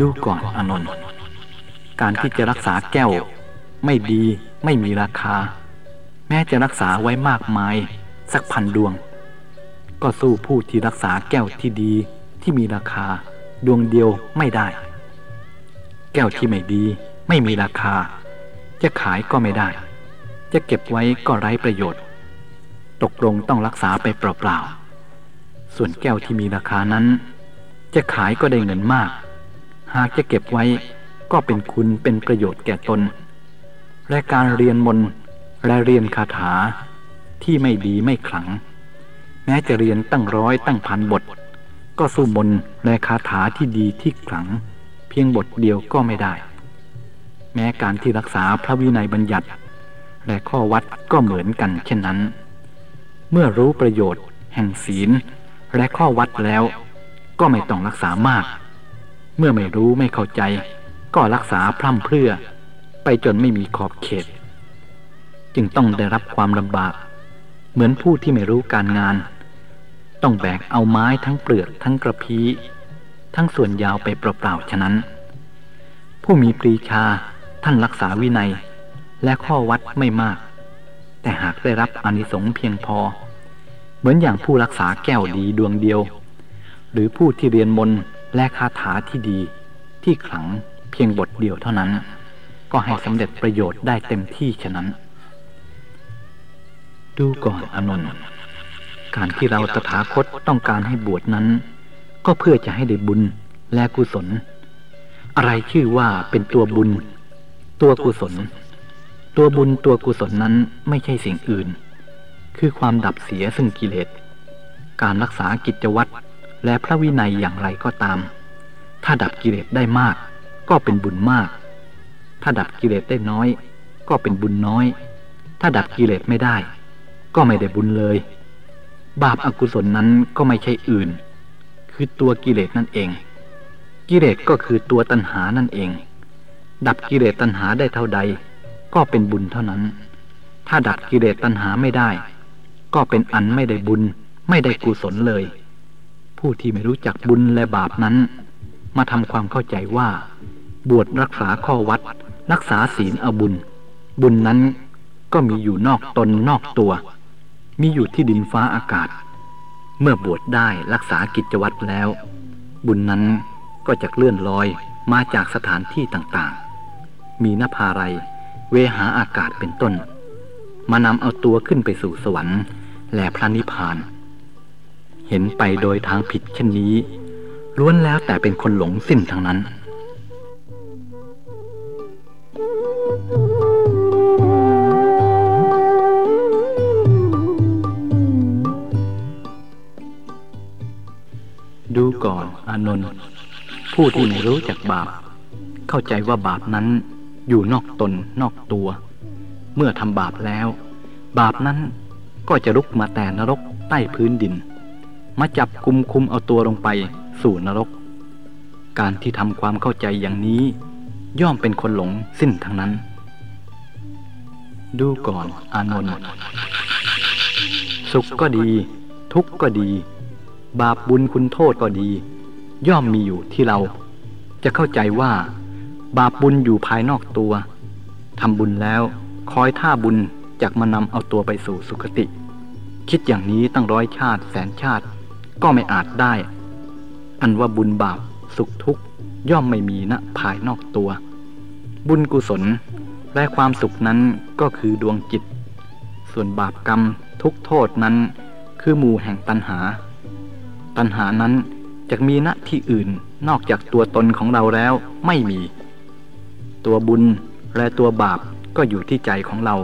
ดูก่อนอนนท์การที่จะรักษาแก้ว ไม่ดีไม่มีราคา แม้จะรักษาไว้มากมาย สักพันดวง ก็สู้ผู้ที่รักษาแก้วที่ดีที่มีราคา ดวงเดียวไม่ได้ แก้วที่ไม่ดีไม่มีราคา จะขายก็ไม่ได้ จะเก็บไว้ก็ไร้ประโยชน์ ตกลงต้องรักษาไปเปล่าๆส่วนแก้วที่มีราคานั้น จะขายก็ได้เงินมาก หากจะเก็บไว้ก็เป็นคุณเป็นประโยชน์แก่ตน และการเรียนมนและเรียนคาถาที่ไม่ดีไม่ขลัง แม้จะเรียนตั้งร้อยตั้งพันบท ก็สู้มนและคาถาที่ดีที่ขลัง เพียงบทเดียวก็ไม่ได้ แม้การที่รักษาพระวินัยบัญญัติ และข้อวัดก็เหมือนกันเช่นนั้น เมื่อรู้ประโยชน์ แห่งศีล และข้อวัดแล้ว ก็ไม่ต้องรักษามาก เมื่อไม่รู้ไม่เข้าใจ ก็รักษาพร่ำเพรื่อ ไปจนไม่มีขอบเขต จึงต้องได้รับความลำบาก เหมือนผู้ที่ไม่รู้การงาน ต้องแบกเอาไม้ทั้งเปลือกทั้งกระพี้ทั้งส่วนยาวไปเปล่าๆฉะนั้น ผู้มีปรีชาท่านรักษาวินัย และข้อวัดไม่มาก แต่หากได้รับอนิสงส์เพียงพอ เหมือนอย่างผู้รักษาแก้วดีดวงเดียว หรือผู้ที่เรียนมน และคาถาที่ดีที่ขลังเพียงบทเดียวเท่านั้น ก็ให้สำเร็จประโยชน์ได้เต็มที่ฉะนั้น ดูก่อนอนนท์การที่เราตถาคตต้องการให้บวชนั้น ก็เพื่อจะให้ได้บุญและกุศล อะไรชื่อว่าเป็นตัวบุญ ตัวกุศล ตัวบุญตัวกุศลนั้นไม่ใช่สิ่งอื่น คือความดับเสียซึ่งกิเลส การรักษากิจวัตร และพระวินัยอย่างไรก็ตาม ถ้าดับกิเลสได้มาก ก็เป็นบุญมาก ถ้าดับกิเลสได้น้อย ก็เป็นบุญน้อย ถ้าดับกิเลสไม่ได้ ก็ไม่ได้บุญเลย บาปอากุศลนั้นก็ไม่ใช่อื่น คือตัวกิเลสนั่นเอง กิเลสก็คือตัวตัณหานั่นเอง ดับกิเลสตัณหาได้เท่าใด ก็เป็นบุญเท่านั้น ถ้าดับกิเลสตัณหาไม่ได้ ก็เป็นอันไม่ได้บุญไม่ได้กุศลเลย ผู้ที่ไม่รู้จักบุญและบาปนั้น มาทำความเข้าใจว่า บวชรักษาข้อวัด รักษาศีลอาบุญ บุญนั้นก็มีอยู่นอกตนนอกตัว มีอยู่ที่ดินฟ้าอากาศ เมื่อบวชได้รักษากิจวัตรแล้ว บุญนั้นก็จะเลื่อนลอยมาจากสถานที่ต่างๆ มีนภาไรเวหาอากาศเป็นต้น มานำเอาตัวขึ้นไปสู่สวรรค์ และพระนิพพาน เห็นไปโดยทางผิดเช่นนี้ ล้วนแล้วแต่เป็นคนหลงสิ้นทั้งนั้น ดูก่อนอานนท์ผู้ที่ไม่รู้จักบาป เข้าใจว่าบาปนั้นอยู่นอกตนนอกตัว เมื่อทำบาปแล้ว บาปนั้นก็จะลุกมาแต่นรกใต้พื้นดิน มาจับกุมคุมเอาตัวลงไปสู่นรก การที่ทำความเข้าใจอย่างนี้ ย่อมเป็นคนหลงสิ้นทั้งนั้น ดูก่อนอานนท์สุขก็ดี ทุกข์ก็ดี บาปบุญคุณโทษก็ดี ย่อมมีอยู่ที่เรา จะเข้าใจว่า บาปบุญอยู่ภายนอกตัวทำบุญแล้วคอยท่าบุญจากมานำเอาตัวไปสู่สุคติ คิดอย่างนี้ตั้งร้อยชาติแสนชาติ ก็ไม่อาจได้ อันว่าบุญบาปสุขทุกข์ย่อมไม่มีณภายนอกตัว บุญกุศลและความสุขนั้นก็คือดวงจิต ส่วนบาปกรรมทุกโทษนั้น คือหมู่แห่งตัณหา ตัณหานั้นจะมีณที่อื่นนอกจากตัวตนของเราแล้วไม่มี ตัวบุญและตัวบาปก็อยู่ที่ใจของเรา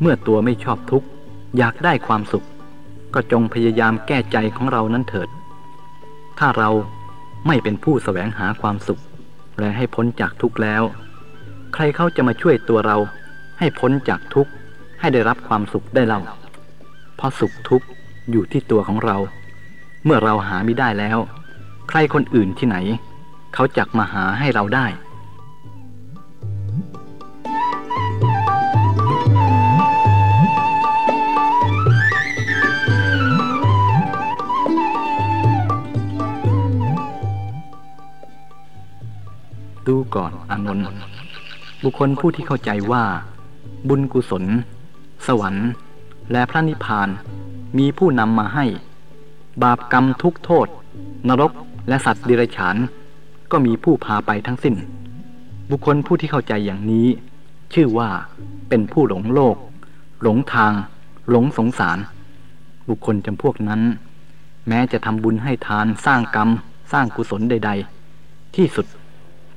เมื่อตัวไม่ชอบทุกข์อยากได้ความสุข ก็จงพยายามแก้ใจของเรานั้นเถิด ถ้าเราไม่เป็นผู้แสวงหาความสุข และให้พ้นจากทุกข์แล้ว ใครเขาจะมาช่วยตัวเราให้พ้นจากทุกข์ให้ได้รับความสุขได้เล่า เพราะสุขทุกข์อยู่ที่ตัวของเรา เมื่อเราหาไม่ได้แล้ว ใครคนอื่นที่ไหน เขาจักมาหาให้เราได้ ดูก่อนอานนท์บุคคลผู้ที่เข้าใจว่า บุญกุศล สวรรค์ และพระนิพพานมีผู้นำมาให้ บาปกรรมทุกโทษ นรกและสัตว์ดิเรกชันก็มีผู้พาไปทั้งสิ้น บุคคลผู้ที่เข้าใจอย่างนี้ ชื่อว่าเป็นผู้หลงโลก หลงทาง หลงสงสาร บุคคลจำพวกนั้น แม้จะทำบุญให้ทานสร้างกรรม สร้างกุศลใด ๆ ที่สุด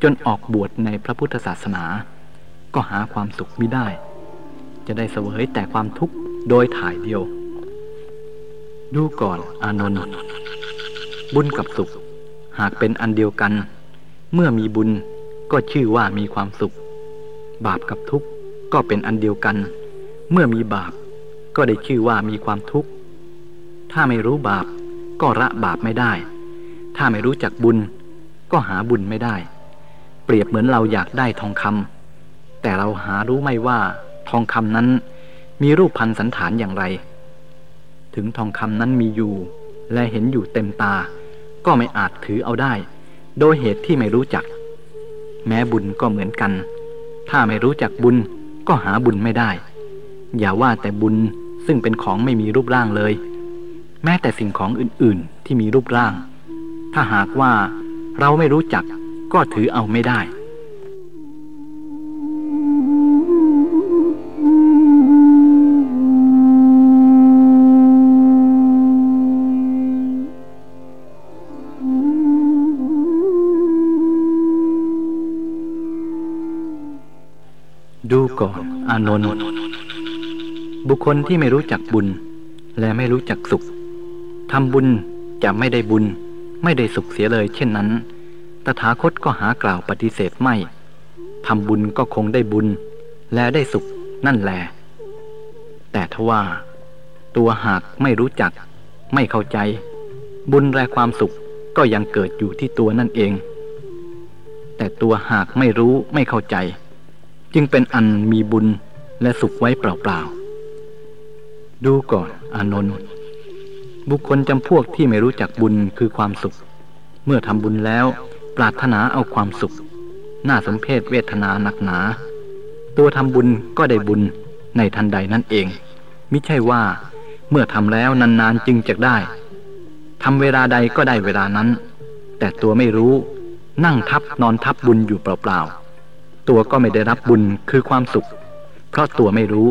จนออกบวชในพระพุทธศาสนา ก็หาความสุขไม่ได้ จะได้เสวยแต่ความทุกข์โดยถ่ายเดียว ดูก่อนอานนท์บุญกับสุข หากเป็นอันเดียวกัน เมื่อมีบุญก็ชื่อว่ามีความสุข บาปกับทุกข์ก็เป็นอันเดียวกัน เมื่อมีบาปก็ได้ชื่อว่ามีความทุกข์ ถ้าไม่รู้บาปก็ละบาปไม่ได้ ถ้าไม่รู้จักบุญ ก็หาบุญไม่ได้ เปรียบเหมือนเราอยากได้ทองคำแต่เราหารู้ไม่ว่าทองคำนั้นมีรูปพันสันฐานอย่างไร ถึงทองคำนั้นมีอยู่ และเห็นอยู่เต็มตา ก็ไม่อาจถือเอาได้ โดยเหตุที่ไม่รู้จัก แม้บุญก็เหมือนกัน ถ้าไม่รู้จักบุญก็หาบุญไม่ได้ อย่าว่าแต่บุญซึ่งเป็นของไม่มีรูปร่างเลย แม้แต่สิ่งของอื่นๆที่มีรูปร่าง ถ้าหากว่าเราไม่รู้จัก ก็ถือเอาไม่ได้ ดูก่อนอานนท์บุคคลที่ไม่รู้จักบุญ และไม่รู้จักสุขทำบุญจะไม่ได้บุญ ไม่ได้สุขเสียเลยเช่นนั้น ตถาคตก็หากล่าวปฏิเสธไม่ทำบุญก็คงได้บุญ และได้สุขนั่นแหละแต่ทว่า ตัวหากไม่รู้จัก ไม่เข้าใจ บุญและความสุขก็ยังเกิดอยู่ที่ตัวนั่นเอง แต่ตัวหากไม่รู้ไม่เข้าใจ จึงเป็นอันมีบุญและสุขไว้เปล่าๆ ดูก่อนอานนท์บุคคลจำพวกที่ไม่รู้จักบุญคือความสุข เมื่อทำบุญแล้ว ปรารถนาเอาความสุข น่าสมเพศเวทนาหนักหนา ตัวทำบุญก็ได้บุญในทันใดนั่นเอง มิใช่ว่าเมื่อทำแล้วนานๆจึงจะได้ทำเวลาใดก็ได้เวลานั้น แต่ตัวไม่รู้นั่งทับนอนทับบุญอยู่เปล่าๆ ตัวก็ไม่ได้รับบุญคือความสุข เพราะตัวไม่รู้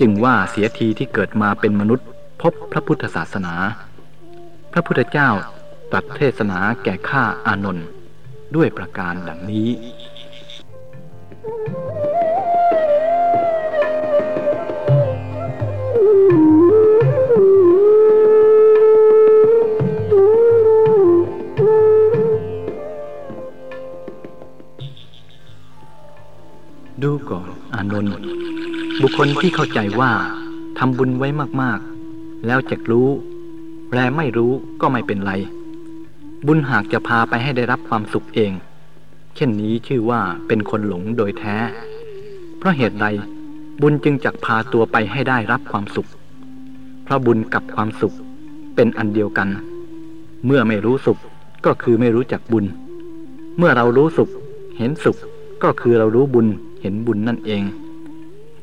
จึงว่าเสียทีที่เกิดมาเป็นมนุษย์ พบพระพุทธศาสนา พระพุทธเจ้า ตรัสเทศนาแก่ข้าอานนท์ด้วยประการดังนี้ ดูก่อนอานนท์บุคคลที่เข้าใจว่าทำบุญไว้มากๆ แล้วจะรู้ แลไม่รู้ก็ไม่เป็นไร บุญหากจะพาไปให้ได้รับความสุขเอง เช่นนี้ชื่อว่าเป็นคนหลงโดยแท้ เพราะเหตุใดบุญจึงจักพาตัวไปให้ได้รับความสุข เพราะบุญกับความสุขเป็นอันเดียวกัน เมื่อไม่รู้สุขก็คือไม่รู้จักบุญ เมื่อเรารู้สุข เห็นสุขก็คือเรารู้บุญเห็นบุญนั่นเอง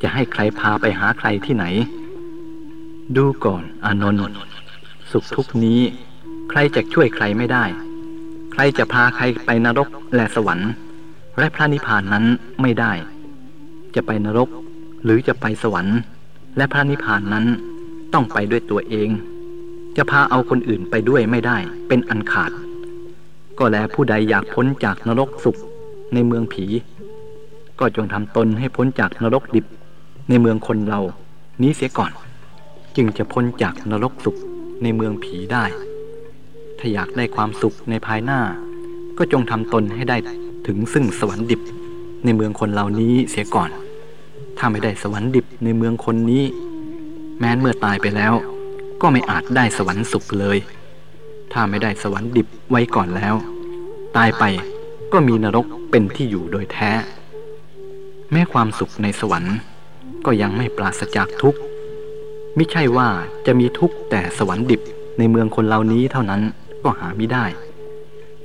จะให้ใครพาไปหาใครที่ไหน ดูก่อนอานนท์สุขทุกนี้ ใครจะช่วยใครไม่ได้ ใครจะพาใครไปนรกและสวรรค์และพระนิพพานนั้นไม่ได้ จะไปนรกหรือจะไปสวรรค์ และพระนิพพานนั้นต้องไปด้วยตัวเอง จะพาเอาคนอื่นไปด้วยไม่ได้ เป็นอันขาด ก็แลผู้ใดอยากพ้นจากนรกสุขในเมืองผี ก็จงทำตนให้พ้นจากนรกดิบในเมืองคนเรานี้เสียก่อน จึงจะพ้นจากนรกสุขในเมืองผีได้ ถ้าอยากได้ความสุขในภายหน้า ก็จงทำตนให้ได้ถึงซึ่งสวรรค์ดิบในเมืองคนเหล่านี้เสียก่อน ถ้าไม่ได้สวรรค์ดิบในเมืองคนนี้ แม้เมื่อตายไปแล้ว ก็ไม่อาจได้สวรรค์สุขเลย ถ้าไม่ได้สวรรค์ดิบไว้ก่อนแล้ว ตายไปก็มีนรกเป็นที่อยู่โดยแท้ แม้ความสุขในสวรรค์ ก็ยังไม่ปราศจากทุกข์ ไม่ใช่ว่าจะมีทุกข์แต่สวรรค์ดิบในเมืองคนเหล่านี้เท่านั้น ก็หาไม่ได้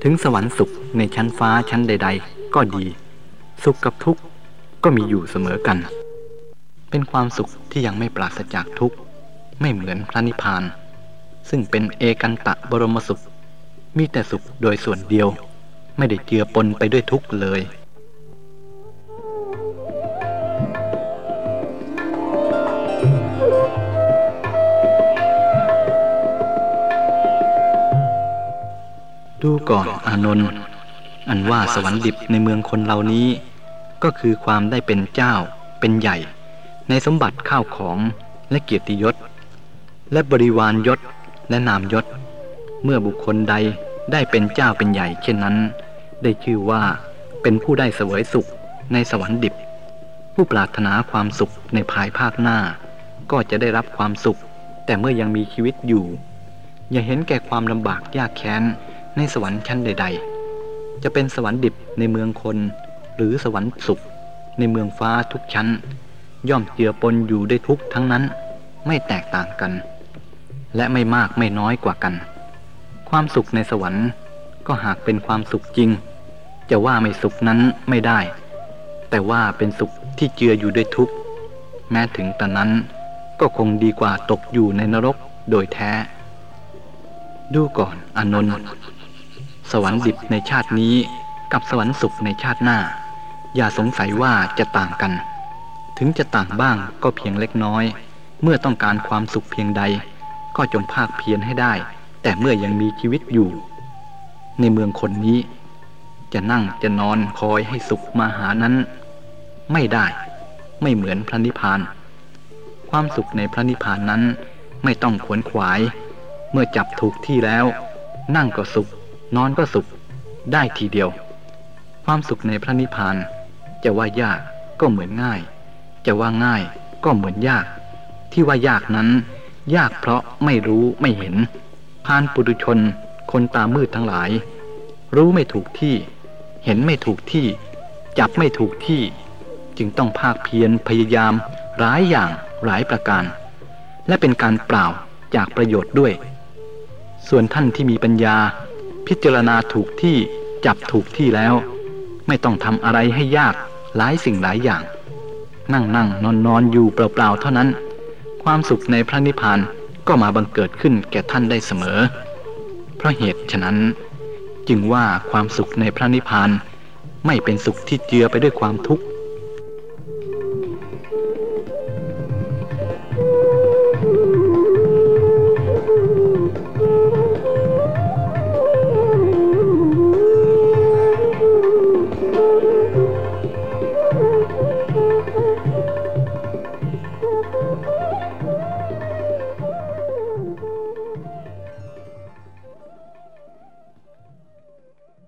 ถึงสวรรค์สุขในชั้นฟ้าชั้นใด ๆ ก็ดี สุขกับทุกข์ก็มีอยู่เสมอกัน เป็นความสุขที่ยังไม่ปราศจากทุกข์ ไม่เหมือนพระนิพพาน ซึ่งเป็นเอกันตะบรมสุข มีแต่สุขโดยส่วนเดียว ไม่ได้เจือปนไปด้วยทุกข์เลย ดูก่อนอานนท์อันว่าสวรรค์ดิบในเมืองคนเหล่านี้ ก็คือความได้เป็นเจ้าเป็นใหญ่ ในสมบัติข้าวของและเกียรติยศ และบริวารยศและนามยศ เมื่อบุคคลใดได้เป็นเจ้าเป็นใหญ่ เช่นนั้น ได้ชื่อว่าเป็นผู้ได้เสวยสุขในสวรรค์ดิบ ผู้ปรารถนาความสุขในภายภาคหน้า ก็จะได้รับความสุข แต่เมื่อยังมีชีวิตอยู่ อย่าเห็นแก่ความลำบากยากแค้น ในสวรรค์ชั้นใด ๆ จะเป็นสวรรค์ดิบในเมืองคน หรือสวรรค์สุข ในเมืองฟ้าทุกชั้น ย่อมเจือปนอยู่ได้ทุกทั้งนั้น ไม่แตกต่างกัน และไม่มากไม่น้อยกว่ากัน ความสุขในสวรรค์ก็หากเป็นความสุขจริง จะว่าไม่สุขนั้นไม่ได้ แต่ว่าเป็นสุขที่เจืออยู่ด้วยทุกข์แม้ถึงตอนนั้นก็คงดีกว่าตกอยู่ในนรกโดยแท้ ดูก่อนอนนท์ สวรรค์ดิบในชาตินี้ กับสวรรค์สุขในชาติหน้า อย่าสงสัยว่าจะต่างกัน ถึงจะต่างบ้างก็เพียงเล็กน้อย เมื่อต้องการความสุขเพียงใด ก็จงภาคเพียรให้ได้ แต่เมื่อยังมีชีวิตอยู่ ในเมืองคนนี้ จะนั่งจะนอนคอยให้สุขมาหานั้น ไม่ได้ ไม่เหมือนพระนิพพาน ความสุขในพระนิพพานนั้นไม่ต้องขวนขวาย เมื่อจับถูกที่แล้ว นั่งก็สุข นอนก็สุข ได้ทีเดียว ความสุขในพระนิพพาน จะว่ายากก็เหมือนง่าย จะว่าง่ายก็เหมือนยาก ที่ว่ายากนั้น ยากเพราะไม่รู้ไม่เห็นพานปุถุชนคนตามืดทั้งหลาย รู้ไม่ถูกที่ เห็นไม่ถูกที่ จับไม่ถูกที่ จึงต้องภาคเพียรพยายามหลายอย่างหลายประการ และเป็นการเปล่าจากประโยชน์ด้วย ส่วนท่านที่มีปัญญา พิจารณาถูกที่จับถูกที่แล้ว ไม่ต้องทำอะไรให้ยากหลายสิ่งหลายอย่าง นั่งนั่งนอนนอนอยู่เปล่าๆเท่านั้น ความสุขในพระนิพพานก็มาบังเกิดขึ้นแก่ท่านได้เสมอ เพราะเหตุฉะนั้น จึงว่าความสุขในพระนิพพานไม่เป็นสุขที่เจือไปด้วยความทุกข์